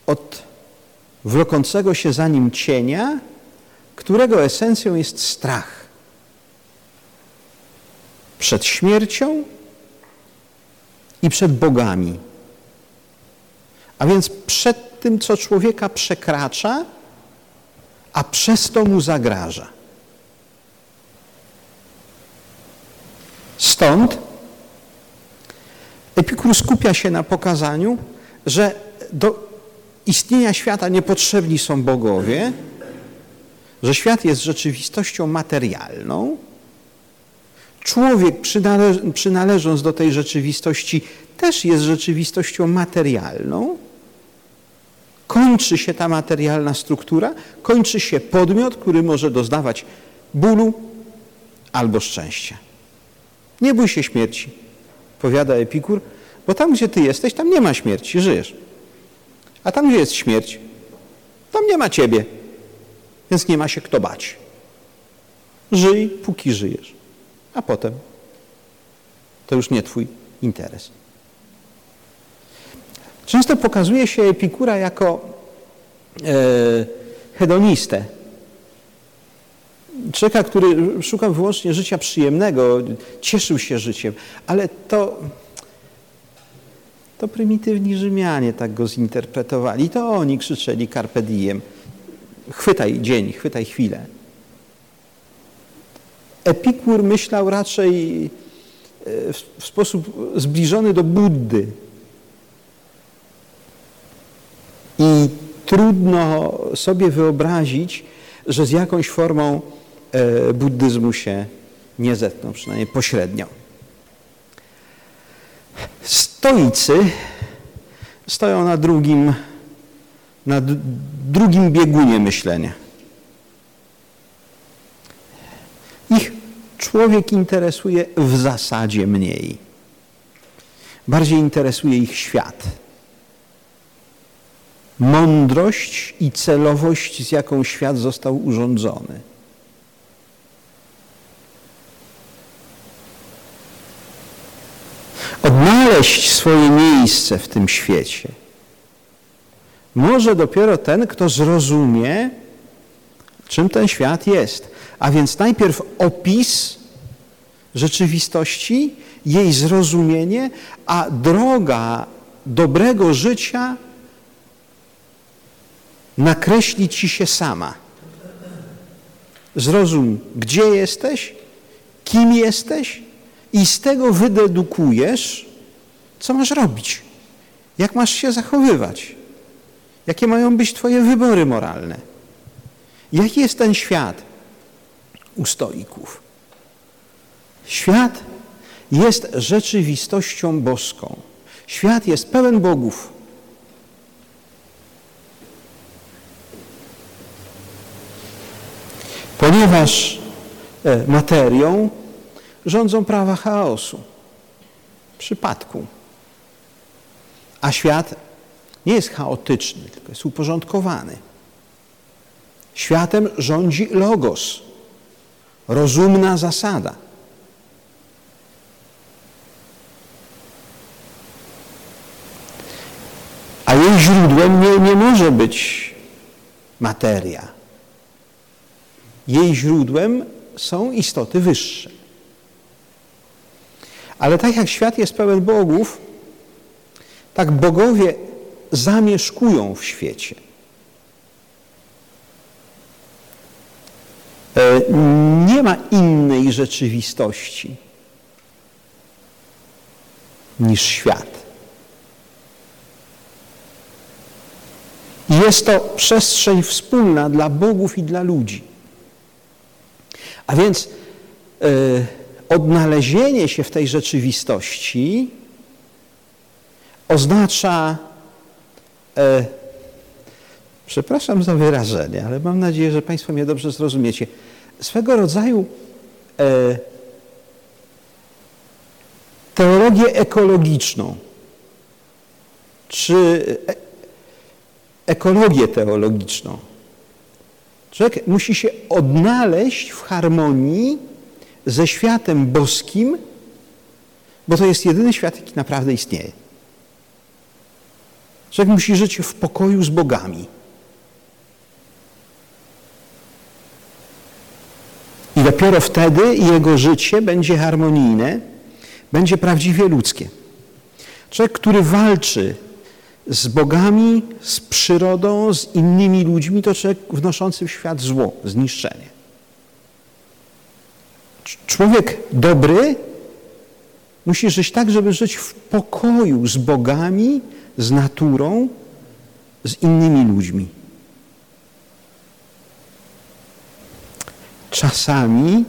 od wlokącego się za nim cienia, którego esencją jest strach przed śmiercią i przed bogami. A więc przed tym, co człowieka przekracza, a przez to mu zagraża. Stąd Epikur skupia się na pokazaniu, że do istnienia świata niepotrzebni są bogowie, że świat jest rzeczywistością materialną. Człowiek przynależąc do tej rzeczywistości też jest rzeczywistością materialną kończy się ta materialna struktura, kończy się podmiot, który może doznawać bólu albo szczęścia. Nie bój się śmierci, powiada Epikur, bo tam, gdzie ty jesteś, tam nie ma śmierci, żyjesz. A tam, gdzie jest śmierć, tam nie ma ciebie, więc nie ma się kto bać. Żyj, póki żyjesz, a potem to już nie twój interes. Często pokazuje się Epikura jako e, hedonistę. Człowieka, który szukał wyłącznie życia przyjemnego, cieszył się życiem, ale to, to prymitywni Rzymianie tak go zinterpretowali. To oni krzyczeli carpe diem. Chwytaj dzień, chwytaj chwilę. Epikur myślał raczej e, w sposób zbliżony do Buddy. I trudno sobie wyobrazić, że z jakąś formą buddyzmu się nie zetkną, przynajmniej pośrednio. Stoicy stoją na drugim, na drugim biegunie myślenia. Ich człowiek interesuje w zasadzie mniej. Bardziej interesuje ich świat mądrość i celowość, z jaką świat został urządzony. Odnaleźć swoje miejsce w tym świecie może dopiero ten, kto zrozumie, czym ten świat jest. A więc najpierw opis rzeczywistości, jej zrozumienie, a droga dobrego życia nakreśli ci się sama. Zrozum, gdzie jesteś, kim jesteś i z tego wydedukujesz, co masz robić, jak masz się zachowywać, jakie mają być twoje wybory moralne. Jaki jest ten świat u stoików? Świat jest rzeczywistością boską. Świat jest pełen bogów. Ponieważ e, materią rządzą prawa chaosu, przypadku. A świat nie jest chaotyczny, tylko jest uporządkowany. Światem rządzi logos, rozumna zasada. A jej źródłem nie, nie może być materia. Jej źródłem są istoty wyższe. Ale tak jak świat jest pełen bogów, tak bogowie zamieszkują w świecie. E, nie ma innej rzeczywistości niż świat. Jest to przestrzeń wspólna dla bogów i dla ludzi. A więc yy, odnalezienie się w tej rzeczywistości oznacza, e, przepraszam za wyrażenie, ale mam nadzieję, że Państwo mnie dobrze zrozumiecie, swego rodzaju e, teologię ekologiczną, czy e, ekologię teologiczną. Człowiek musi się odnaleźć w harmonii ze światem boskim, bo to jest jedyny świat, jaki naprawdę istnieje. Człowiek musi żyć w pokoju z bogami. I dopiero wtedy jego życie będzie harmonijne, będzie prawdziwie ludzkie. Człowiek, który walczy z bogami, z przyrodą, z innymi ludźmi, to człowiek wnoszący w świat zło, zniszczenie. Człowiek dobry musi żyć tak, żeby żyć w pokoju z bogami, z naturą, z innymi ludźmi. Czasami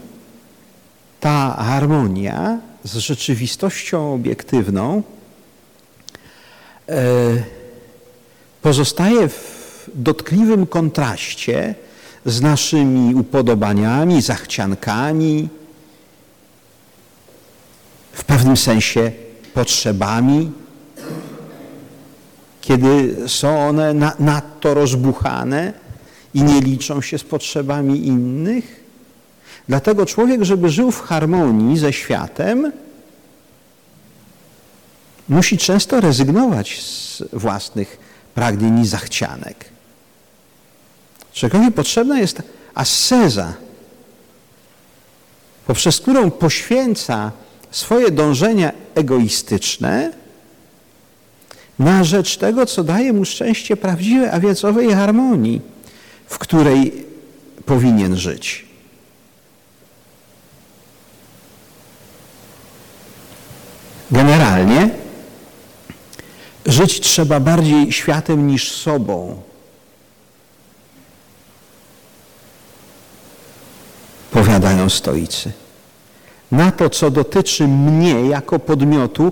ta harmonia z rzeczywistością obiektywną e, pozostaje w dotkliwym kontraście z naszymi upodobaniami, zachciankami, w pewnym sensie potrzebami, kiedy są one na, nadto rozbuchane i nie liczą się z potrzebami innych. Dlatego człowiek, żeby żył w harmonii ze światem, musi często rezygnować z własnych pragnień i zachcianek. Człowiekowi potrzebna jest asceza, poprzez którą poświęca swoje dążenia egoistyczne na rzecz tego, co daje mu szczęście prawdziwe, a więc owej harmonii, w której powinien żyć. Generalnie żyć trzeba bardziej światem niż sobą. Powiadają stoicy na to, co dotyczy mnie jako podmiotu,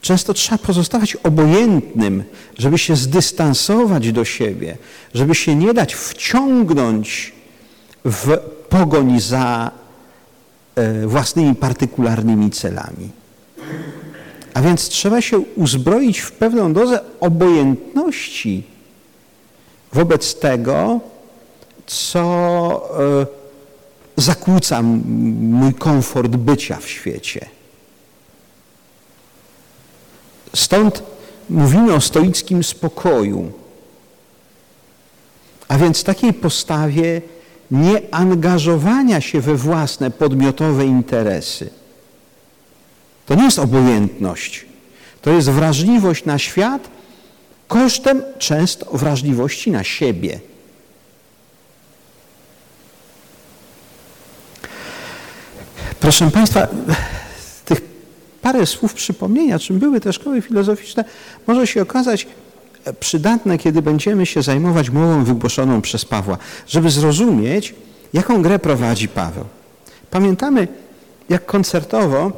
często trzeba pozostawać obojętnym, żeby się zdystansować do siebie, żeby się nie dać wciągnąć w pogoń za e, własnymi partykularnymi celami. A więc trzeba się uzbroić w pewną dozę obojętności wobec tego, co e, zakłóca mój komfort bycia w świecie. Stąd mówimy o stoickim spokoju, a więc takiej postawie nieangażowania się we własne podmiotowe interesy. To nie jest obojętność, to jest wrażliwość na świat kosztem często wrażliwości na siebie. Proszę Państwa, <sighs> tych parę słów przypomnienia, czym były te szkoły filozoficzne, może się okazać przydatne, kiedy będziemy się zajmować mową wygłoszoną przez Pawła, żeby zrozumieć, jaką grę prowadzi Paweł. Pamiętamy, jak koncertowo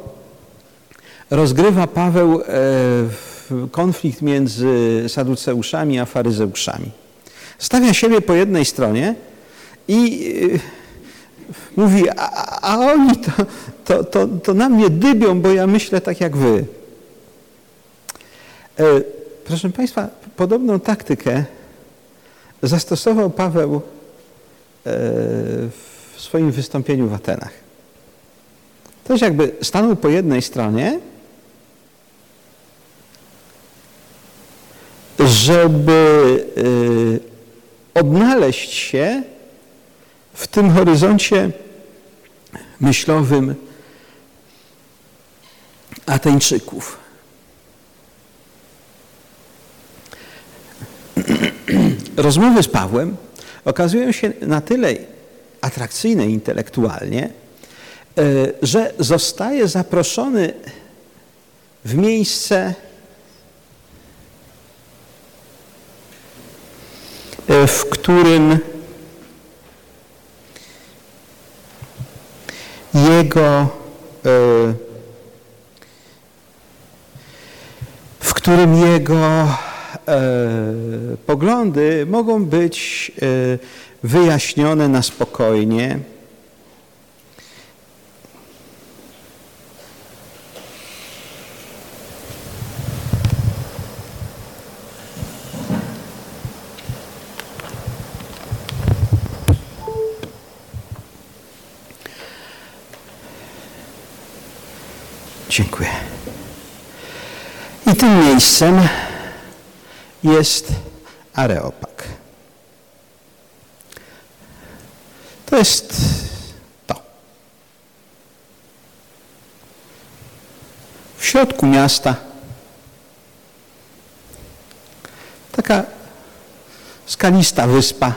rozgrywa Paweł konflikt między saduceuszami a faryzeuszami. Stawia siebie po jednej stronie i mówi, a, a oni to, to, to, to na mnie dybią, bo ja myślę tak jak wy. E, proszę Państwa, podobną taktykę zastosował Paweł e, w swoim wystąpieniu w Atenach. Też jakby stanął po jednej stronie, żeby e, odnaleźć się w tym horyzoncie myślowym Ateńczyków. <clears throat> Rozmowy z Pawłem okazują się na tyle atrakcyjne intelektualnie, e, że zostaje zaproszony w miejsce e, w którym jego e, w którym jego e, poglądy mogą być e, wyjaśnione na spokojnie. Dziękuję. I tym miejscem jest Areopag. To jest to. W środku miasta taka skalista wyspa,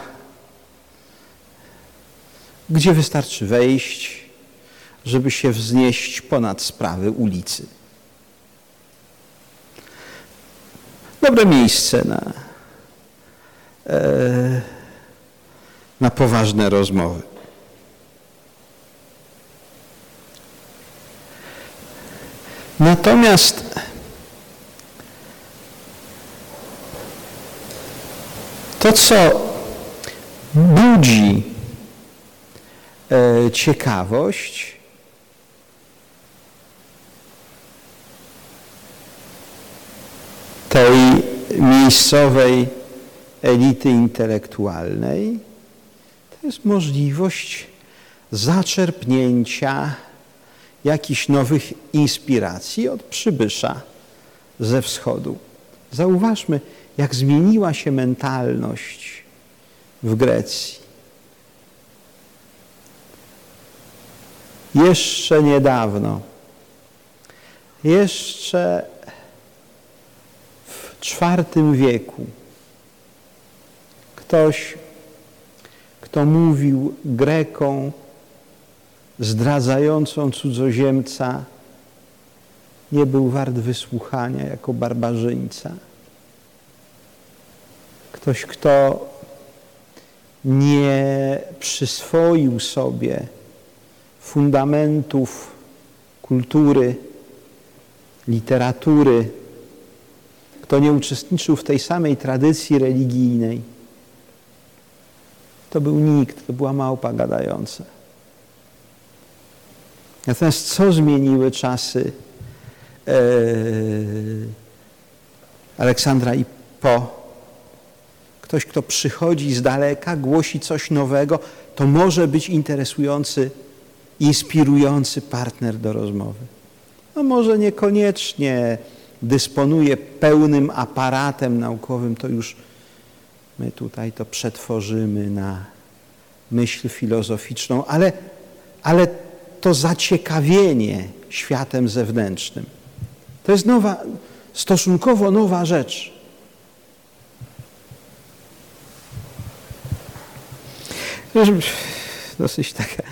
gdzie wystarczy wejść, żeby się wznieść ponad sprawy ulicy. Dobre miejsce na, e, na poważne rozmowy. Natomiast to, co budzi e, ciekawość, tej miejscowej elity intelektualnej, to jest możliwość zaczerpnięcia jakichś nowych inspiracji od przybysza ze wschodu. Zauważmy, jak zmieniła się mentalność w Grecji. Jeszcze niedawno, jeszcze IV wieku ktoś, kto mówił Grekom zdradzającą cudzoziemca, nie był wart wysłuchania jako barbarzyńca. Ktoś, kto nie przyswoił sobie fundamentów kultury, literatury, kto nie uczestniczył w tej samej tradycji religijnej, to był nikt, to była małpa gadająca. Natomiast co zmieniły czasy e, Aleksandra i po? Ktoś, kto przychodzi z daleka, głosi coś nowego, to może być interesujący, inspirujący partner do rozmowy. No może niekoniecznie dysponuje pełnym aparatem naukowym, to już my tutaj to przetworzymy na myśl filozoficzną, ale, ale to zaciekawienie światem zewnętrznym. To jest nowa, stosunkowo nowa rzecz. Dosyć taka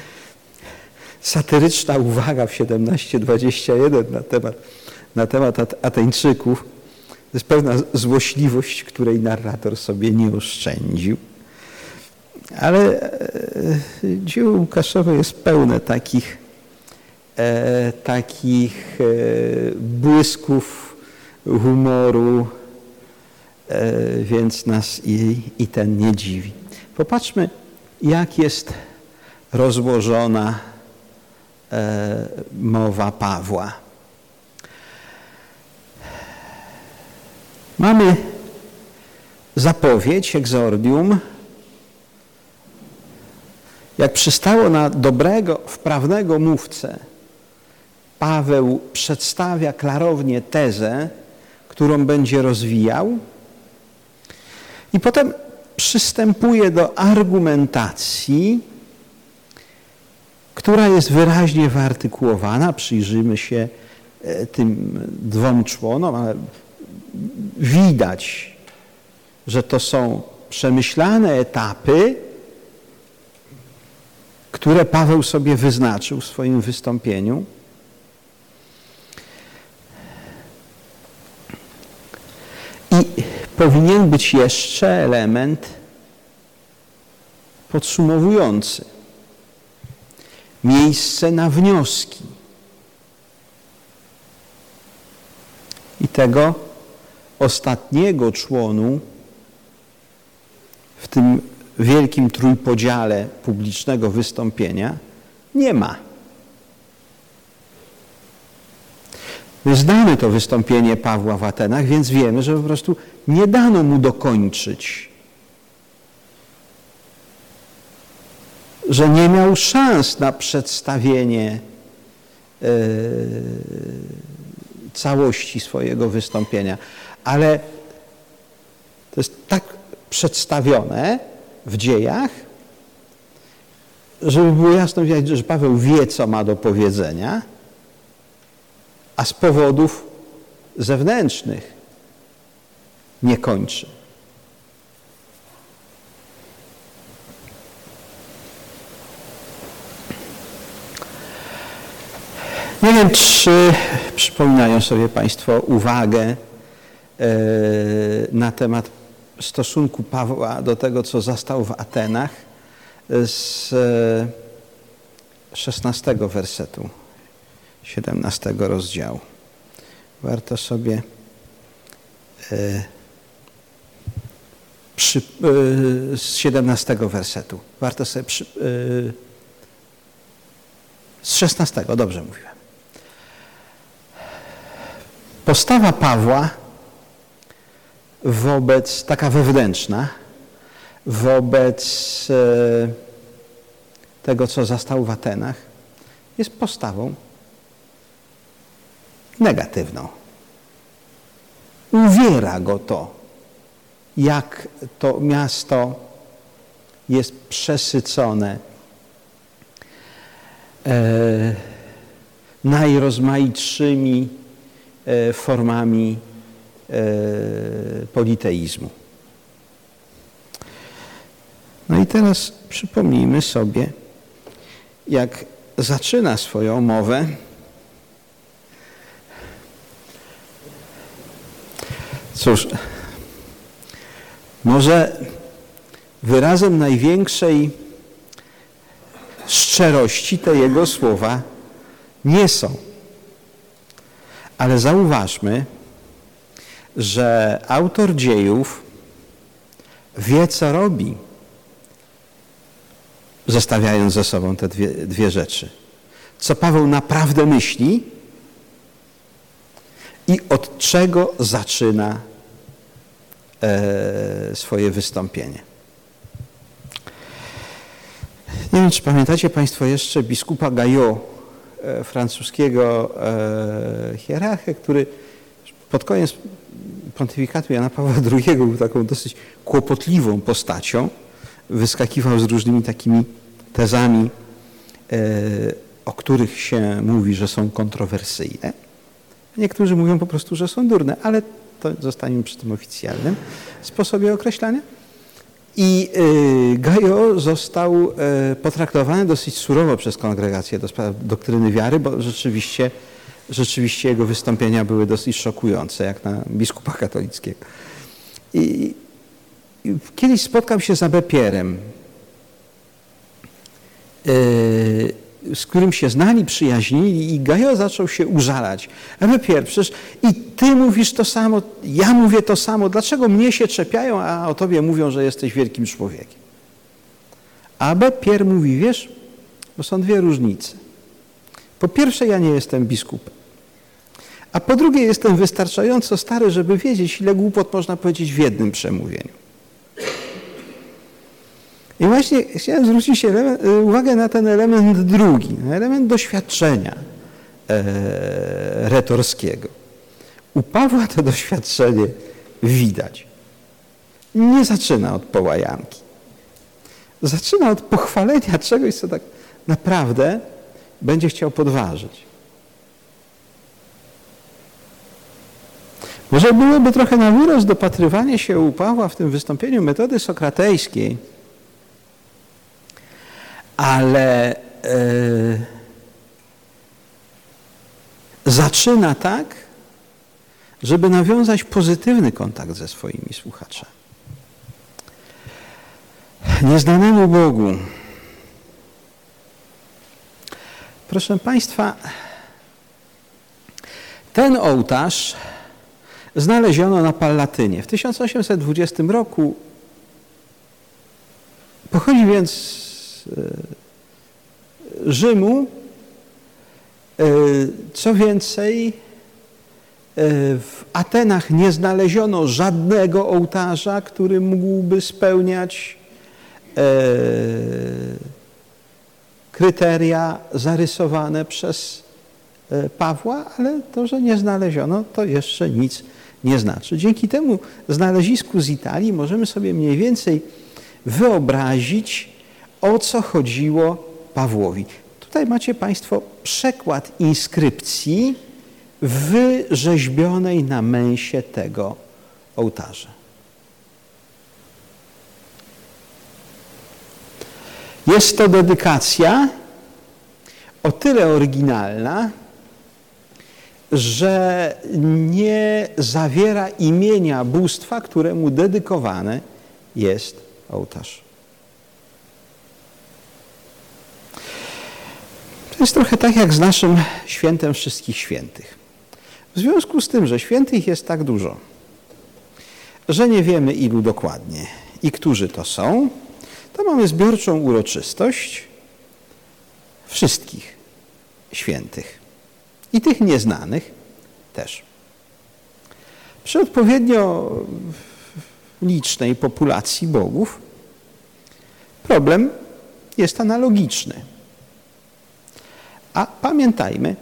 satyryczna uwaga w 1721 na temat na temat Ateńczyków. To jest pewna złośliwość, której narrator sobie nie oszczędził. Ale e, dzieło Łukaszowe jest pełne takich, e, takich e, błysków humoru, e, więc nas i, i ten nie dziwi. Popatrzmy, jak jest rozłożona e, mowa Pawła. Mamy zapowiedź, egzordium. Jak przystało na dobrego, wprawnego mówcę, Paweł przedstawia klarownie tezę, którą będzie rozwijał i potem przystępuje do argumentacji, która jest wyraźnie wyartykułowana. Przyjrzymy się e, tym dwom członom, ale widać, że to są przemyślane etapy, które Paweł sobie wyznaczył w swoim wystąpieniu. I powinien być jeszcze element podsumowujący. Miejsce na wnioski. I tego ostatniego członu w tym wielkim trójpodziale publicznego wystąpienia nie ma. My znamy to wystąpienie Pawła w Atenach, więc wiemy, że po prostu nie dano mu dokończyć. Że nie miał szans na przedstawienie yy, całości swojego wystąpienia. Ale to jest tak przedstawione w dziejach, żeby było jasno widać, że Paweł wie, co ma do powiedzenia, a z powodów zewnętrznych nie kończy. Nie wiem, czy przypominają sobie Państwo uwagę na temat stosunku Pawła do tego, co zastał w Atenach z 16 wersetu 17 rozdziału. Warto sobie e, przy, e, z 17 wersetu. Warto sobie przy, z 16, dobrze mówiłem. Postawa Pawła wobec, taka wewnętrzna, wobec e, tego, co zastał w Atenach, jest postawą negatywną. Uwiera go to, jak to miasto jest przesycone e, najrozmaitszymi e, formami politeizmu. No i teraz przypomnijmy sobie, jak zaczyna swoją mowę Cóż, może wyrazem największej szczerości te jego słowa nie są. Ale zauważmy, że autor dziejów wie, co robi, zestawiając ze sobą te dwie, dwie rzeczy. Co Paweł naprawdę myśli i od czego zaczyna e, swoje wystąpienie. Nie wiem, czy pamiętacie Państwo jeszcze biskupa Gayot, e, francuskiego e, hierarchę, który pod koniec pontyfikatu Jana Pawła II był taką dosyć kłopotliwą postacią. Wyskakiwał z różnymi takimi tezami, e, o których się mówi, że są kontrowersyjne. Niektórzy mówią po prostu, że są durne, ale to zostaniemy przy tym oficjalnym sposobie określania. I e, Gajo został e, potraktowany dosyć surowo przez kongregację do spraw doktryny wiary, bo rzeczywiście rzeczywiście jego wystąpienia były dosyć szokujące, jak na biskupa katolickiego. I, i kiedyś spotkał się z Abepierem, yy, z którym się znali, przyjaźnili i Gajo zaczął się użalać. Abepier, przecież i ty mówisz to samo, ja mówię to samo, dlaczego mnie się czepiają, a o tobie mówią, że jesteś wielkim człowiekiem? A Pierre mówi, wiesz, bo są dwie różnice. Po pierwsze, ja nie jestem biskupem. A po drugie, jestem wystarczająco stary, żeby wiedzieć, ile głupot można powiedzieć w jednym przemówieniu. I właśnie chciałem zwrócić uwagę na ten element drugi, na element doświadczenia e, retorskiego. U Pawła to doświadczenie widać. Nie zaczyna od połajanki. Zaczyna od pochwalenia czegoś, co tak naprawdę będzie chciał podważyć. Może byłoby trochę na wyrost dopatrywanie się u Pawła w tym wystąpieniu metody sokratejskiej, ale e, zaczyna tak, żeby nawiązać pozytywny kontakt ze swoimi słuchaczami. Nieznanemu Bogu. Proszę Państwa, ten ołtarz znaleziono na Palatynie. W 1820 roku pochodzi więc z e, Rzymu. E, co więcej, e, w Atenach nie znaleziono żadnego ołtarza, który mógłby spełniać kryteria zarysowane przez Pawła, ale to, że nie znaleziono, to jeszcze nic nie znaczy. Dzięki temu znalezisku z Italii możemy sobie mniej więcej wyobrazić, o co chodziło Pawłowi. Tutaj macie Państwo przekład inskrypcji wyrzeźbionej na męsie tego ołtarza. Jest to dedykacja o tyle oryginalna, że nie zawiera imienia bóstwa, któremu dedykowany jest ołtarz. To jest trochę tak jak z naszym świętem wszystkich świętych. W związku z tym, że świętych jest tak dużo, że nie wiemy ilu dokładnie i którzy to są, to mamy zbiorczą uroczystość wszystkich świętych i tych nieznanych też. Przy odpowiednio licznej populacji bogów problem jest analogiczny. A pamiętajmy,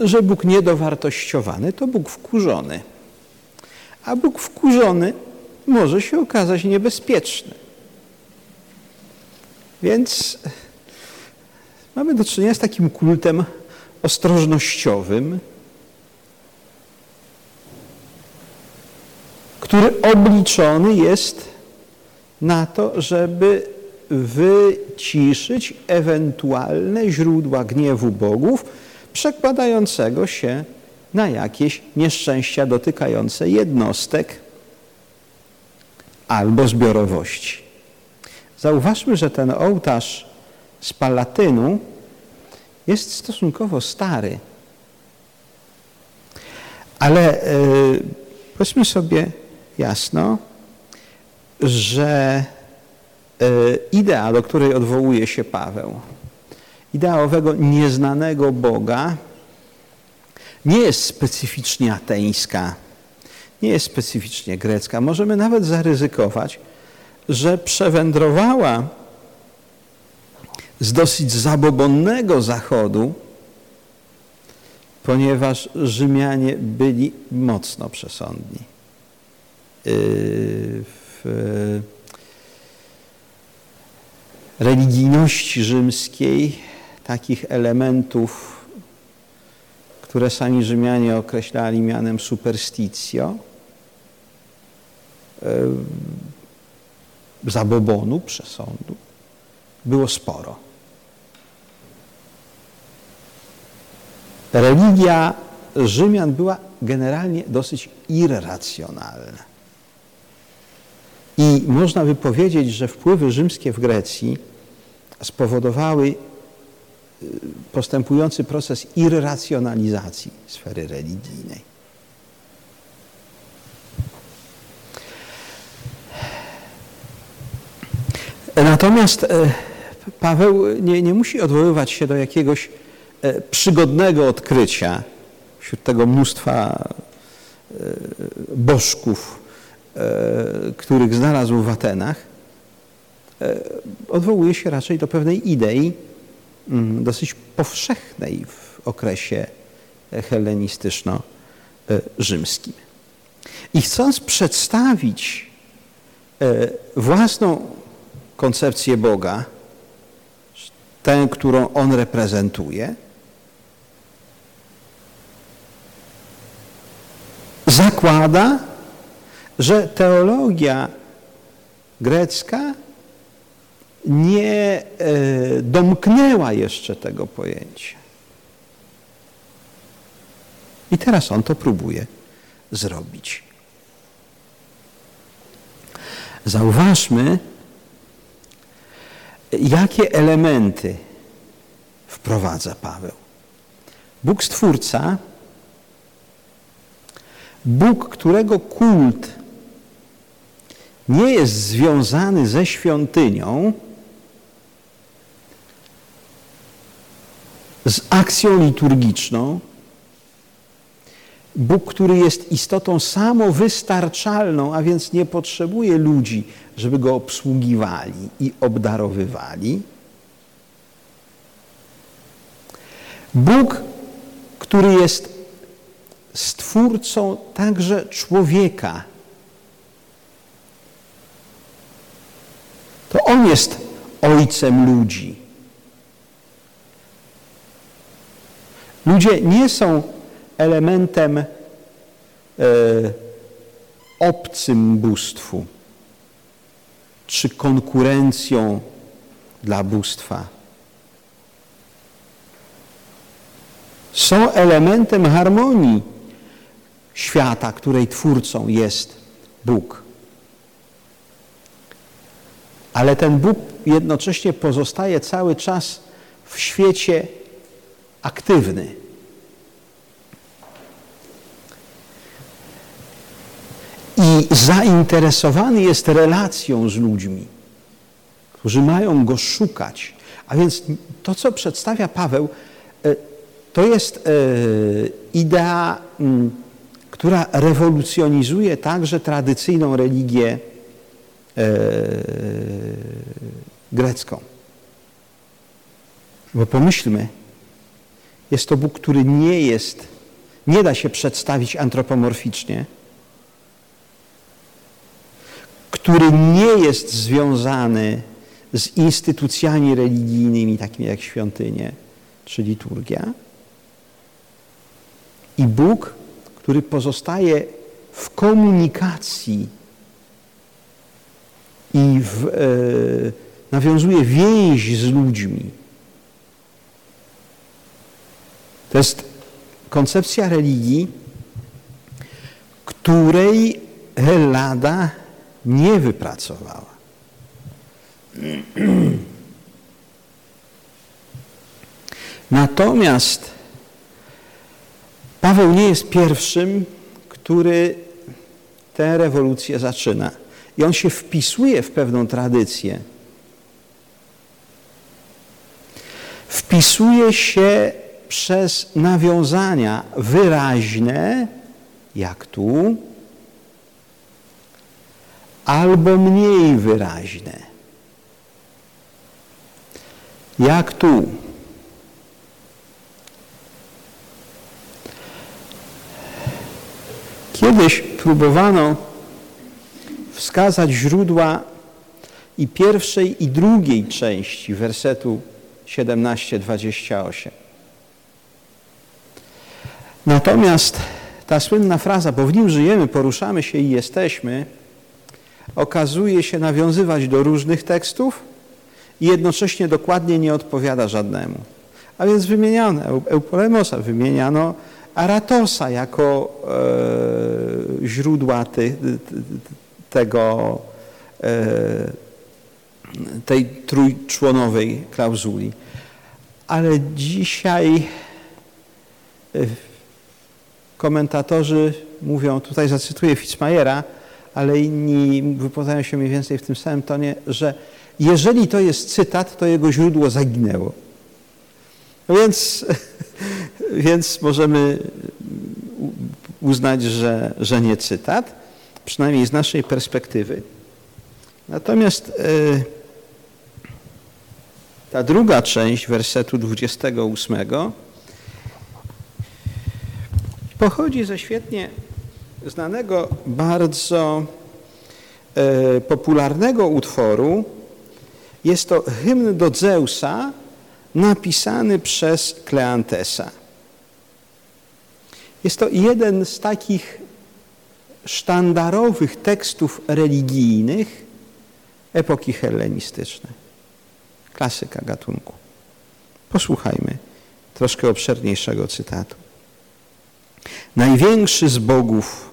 że Bóg niedowartościowany to Bóg wkurzony. A Bóg wkurzony może się okazać niebezpieczny. Więc mamy do czynienia z takim kultem ostrożnościowym, który obliczony jest na to, żeby wyciszyć ewentualne źródła gniewu bogów, przekładającego się na jakieś nieszczęścia dotykające jednostek albo zbiorowości. Zauważmy, że ten ołtarz z Palatynu jest stosunkowo stary. Ale e, powiedzmy sobie jasno, że e, idea, do której odwołuje się Paweł, idea owego nieznanego Boga, nie jest specyficznie ateńska, nie jest specyficznie grecka. Możemy nawet zaryzykować, że przewędrowała z dosyć zabobonnego zachodu, ponieważ Rzymianie byli mocno przesądni. Yy, w religijności rzymskiej takich elementów, które sami Rzymianie określali mianem superstitio, yy, zabobonu, przesądu, było sporo. Religia Rzymian była generalnie dosyć irracjonalna. I można by powiedzieć, że wpływy rzymskie w Grecji spowodowały y, postępujący proces irracjonalizacji sfery religijnej. Natomiast e, Paweł nie, nie musi odwoływać się do jakiegoś przygodnego odkrycia wśród tego mnóstwa e, bożków, których znalazł w Atenach. Odwołuje się raczej do pewnej idei mm, dosyć powszechnej w okresie hellenistyczno-rzymskim. I chcąc przedstawić własną koncepcję Boga, tę, którą On reprezentuje, zakłada, że teologia grecka nie e, domknęła jeszcze tego pojęcia. I teraz on to próbuje zrobić. Zauważmy, jakie elementy wprowadza Paweł. Bóg Stwórca, Bóg, którego kult nie jest związany ze świątynią, z akcją liturgiczną, Bóg, który jest istotą samowystarczalną, a więc nie potrzebuje ludzi, żeby go obsługiwali i obdarowywali. Bóg, który jest stwórcą także człowieka. To On jest ojcem ludzi. Ludzie nie są elementem e, obcym bóstwu czy konkurencją dla bóstwa. Są elementem harmonii świata, której twórcą jest Bóg. Ale ten Bóg jednocześnie pozostaje cały czas w świecie aktywny. i zainteresowany jest relacją z ludźmi, którzy mają go szukać. A więc to, co przedstawia Paweł, e, to jest e, idea, która rewolucjonizuje także tradycyjną religię e, grecką. Bo pomyślmy, jest to Bóg, który nie jest, nie da się przedstawić antropomorficznie, który nie jest związany z instytucjami religijnymi, takimi jak świątynie czy liturgia. I Bóg, który pozostaje w komunikacji i w, e, nawiązuje więź z ludźmi. To jest koncepcja religii, której Hellada nie wypracowała. <clears throat> Natomiast Paweł nie jest pierwszym, który tę rewolucję zaczyna. I on się wpisuje w pewną tradycję. Wpisuje się przez nawiązania wyraźne, jak tu, albo mniej wyraźne. Jak tu. Kiedyś próbowano wskazać źródła i pierwszej, i drugiej części wersetu 17-28. Natomiast ta słynna fraza, bo w nim żyjemy, poruszamy się i jesteśmy, okazuje się nawiązywać do różnych tekstów i jednocześnie dokładnie nie odpowiada żadnemu. A więc wymieniano Eupolemosa, wymieniano Aratosa jako e, źródła ty, tego, e, tej trójczłonowej klauzuli. Ale dzisiaj e, komentatorzy mówią, tutaj zacytuję Fitzmayera, ale inni wypowiadają się mniej więcej w tym samym tonie, że jeżeli to jest cytat, to jego źródło zaginęło. Więc, <laughs> więc możemy uznać, że, że nie cytat, przynajmniej z naszej perspektywy. Natomiast e, ta druga część wersetu 28 pochodzi ze świetnie znanego, bardzo e, popularnego utworu. Jest to hymn do Zeusa, napisany przez Kleantesa. Jest to jeden z takich sztandarowych tekstów religijnych epoki hellenistycznej. Klasyka gatunku. Posłuchajmy troszkę obszerniejszego cytatu. Największy z bogów,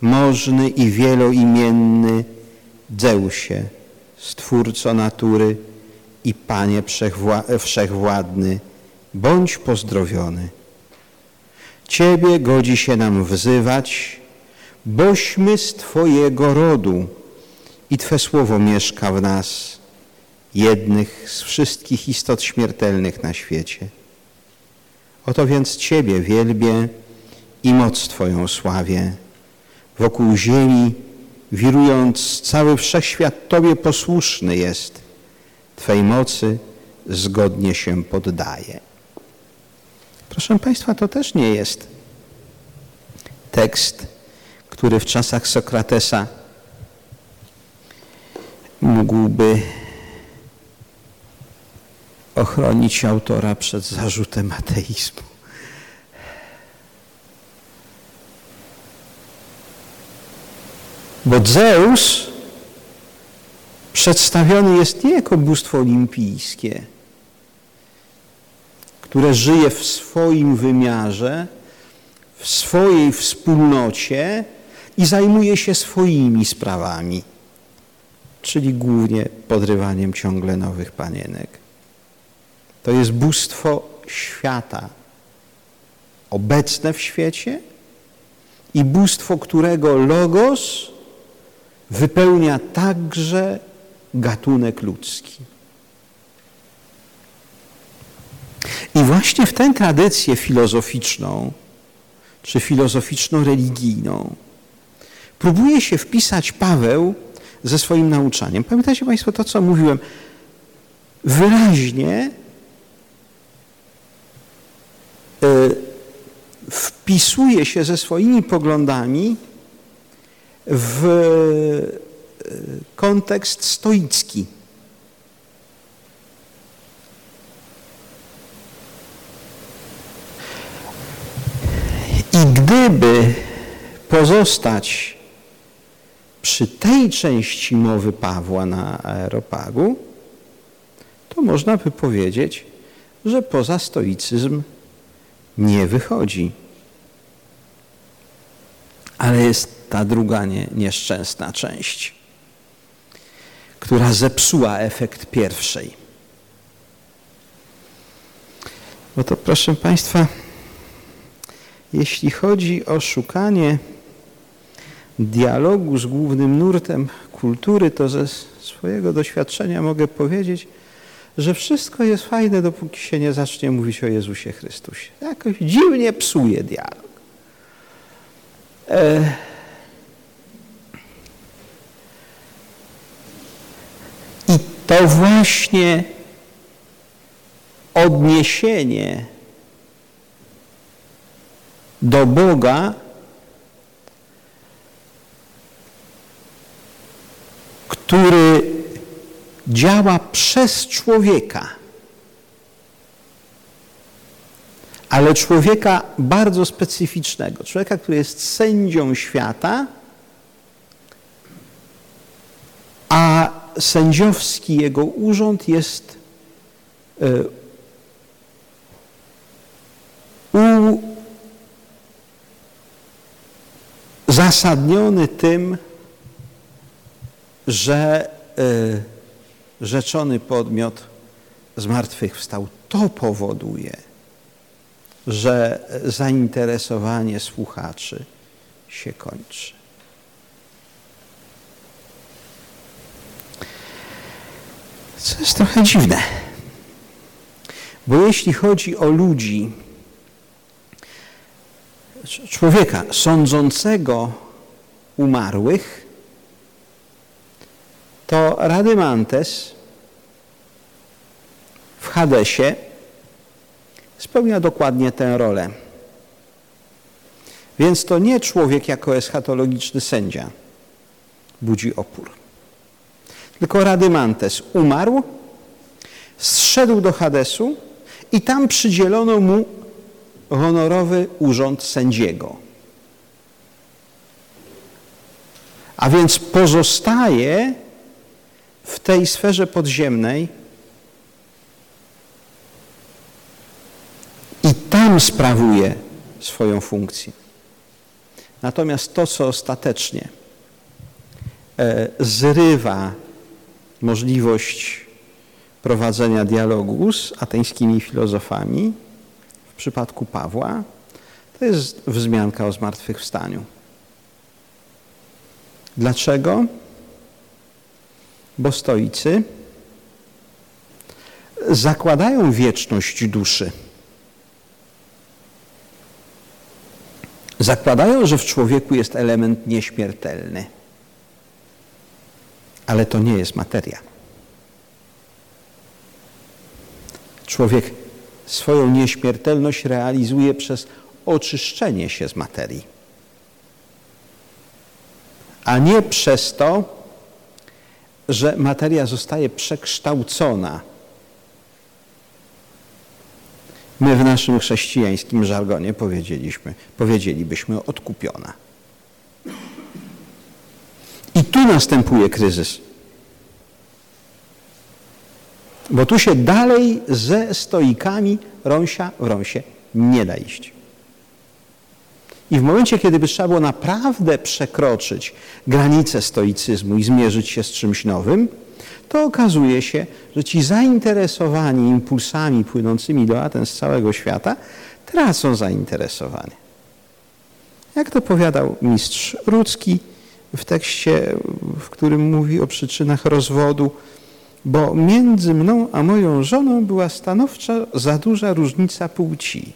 możny i wieloimienny Zeusie, stwórco natury, i Panie Wszechwładny, bądź pozdrowiony. Ciebie godzi się nam wzywać, bośmy z Twojego rodu i Twe słowo mieszka w nas, jednych z wszystkich istot śmiertelnych na świecie. Oto więc Ciebie wielbię i moc Twoją sławię. Wokół ziemi, wirując, cały wszechświat Tobie posłuszny jest – Twej mocy zgodnie się poddaje. Proszę Państwa, to też nie jest tekst, który w czasach Sokratesa mógłby ochronić autora przed zarzutem ateizmu. Bo Zeus przedstawiony jest nie jako bóstwo olimpijskie, które żyje w swoim wymiarze, w swojej wspólnocie i zajmuje się swoimi sprawami, czyli głównie podrywaniem ciągle nowych panienek. To jest bóstwo świata, obecne w świecie i bóstwo, którego logos wypełnia także gatunek ludzki. I właśnie w tę tradycję filozoficzną, czy filozoficzno-religijną, próbuje się wpisać Paweł ze swoim nauczaniem. Pamiętacie Państwo to, co mówiłem? Wyraźnie e, wpisuje się ze swoimi poglądami w kontekst stoicki. I gdyby pozostać przy tej części mowy Pawła na Aeropagu, to można by powiedzieć, że poza stoicyzm nie wychodzi. Ale jest ta druga nie, nieszczęsna część która zepsuła efekt pierwszej. Bo to proszę Państwa, jeśli chodzi o szukanie dialogu z głównym nurtem kultury, to ze swojego doświadczenia mogę powiedzieć, że wszystko jest fajne, dopóki się nie zacznie mówić o Jezusie Chrystusie. Jakoś dziwnie psuje dialog. E to właśnie odniesienie do Boga który działa przez człowieka, ale człowieka bardzo specyficznego, człowieka, który jest sędzią świata, a sędziowski jego urząd jest e, uzasadniony tym, że e, rzeczony podmiot zmartwychwstał. To powoduje, że zainteresowanie słuchaczy się kończy. Co jest trochę dziwne. Bo jeśli chodzi o ludzi, człowieka sądzącego umarłych, to Radymantes w Hadesie spełnia dokładnie tę rolę. Więc to nie człowiek jako eschatologiczny sędzia budzi opór. Tylko Radymantes umarł, zszedł do Hadesu i tam przydzielono mu honorowy urząd sędziego. A więc pozostaje w tej sferze podziemnej i tam sprawuje swoją funkcję. Natomiast to, co ostatecznie e, zrywa możliwość prowadzenia dialogu z ateńskimi filozofami w przypadku Pawła, to jest wzmianka o zmartwychwstaniu. Dlaczego? Bo stoicy zakładają wieczność duszy. Zakładają, że w człowieku jest element nieśmiertelny. Ale to nie jest materia. Człowiek swoją nieśmiertelność realizuje przez oczyszczenie się z materii, a nie przez to, że materia zostaje przekształcona. My w naszym chrześcijańskim żargonie powiedzieliśmy, powiedzielibyśmy odkupiona. I tu następuje kryzys. Bo tu się dalej ze stoikami rąsia w rąsie nie da iść. I w momencie, kiedy by trzeba było naprawdę przekroczyć granice stoicyzmu i zmierzyć się z czymś nowym, to okazuje się, że ci zainteresowani impulsami płynącymi do Aten z całego świata tracą zainteresowanie. Jak to powiadał mistrz Rudzki w tekście, w którym mówi o przyczynach rozwodu, bo między mną a moją żoną była stanowcza za duża różnica płci.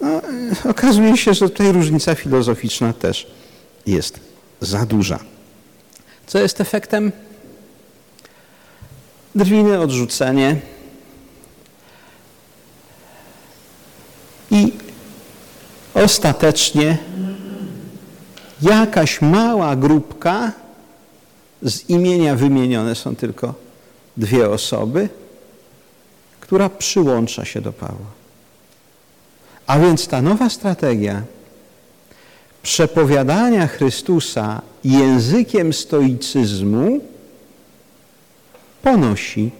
No, okazuje się, że tutaj różnica filozoficzna też jest za duża. Co jest efektem? Drwiny, odrzucenie i ostatecznie jakaś mała grupka z imienia wymienione są tylko dwie osoby, która przyłącza się do Pawła. A więc ta nowa strategia przepowiadania Chrystusa językiem stoicyzmu ponosi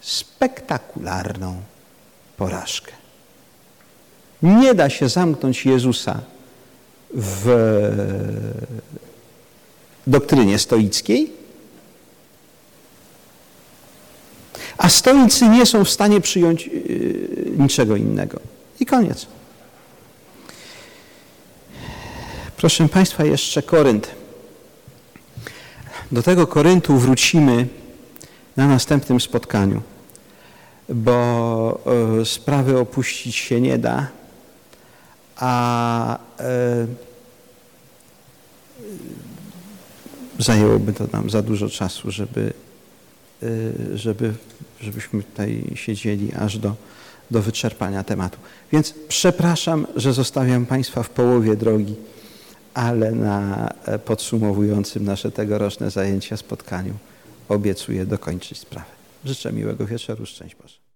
spektakularną porażkę. Nie da się zamknąć Jezusa w doktrynie stoickiej, a stoicy nie są w stanie przyjąć yy, niczego innego. I koniec. Proszę Państwa, jeszcze Korynt. Do tego Koryntu wrócimy na następnym spotkaniu, bo e, sprawy opuścić się nie da, a e, zajęłoby to nam za dużo czasu, żeby, e, żeby, żebyśmy tutaj siedzieli aż do, do wyczerpania tematu. Więc przepraszam, że zostawiam Państwa w połowie drogi, ale na podsumowującym nasze tegoroczne zajęcia spotkaniu obiecuję dokończyć sprawę. Życzę miłego wieczoru, szczęść Boże.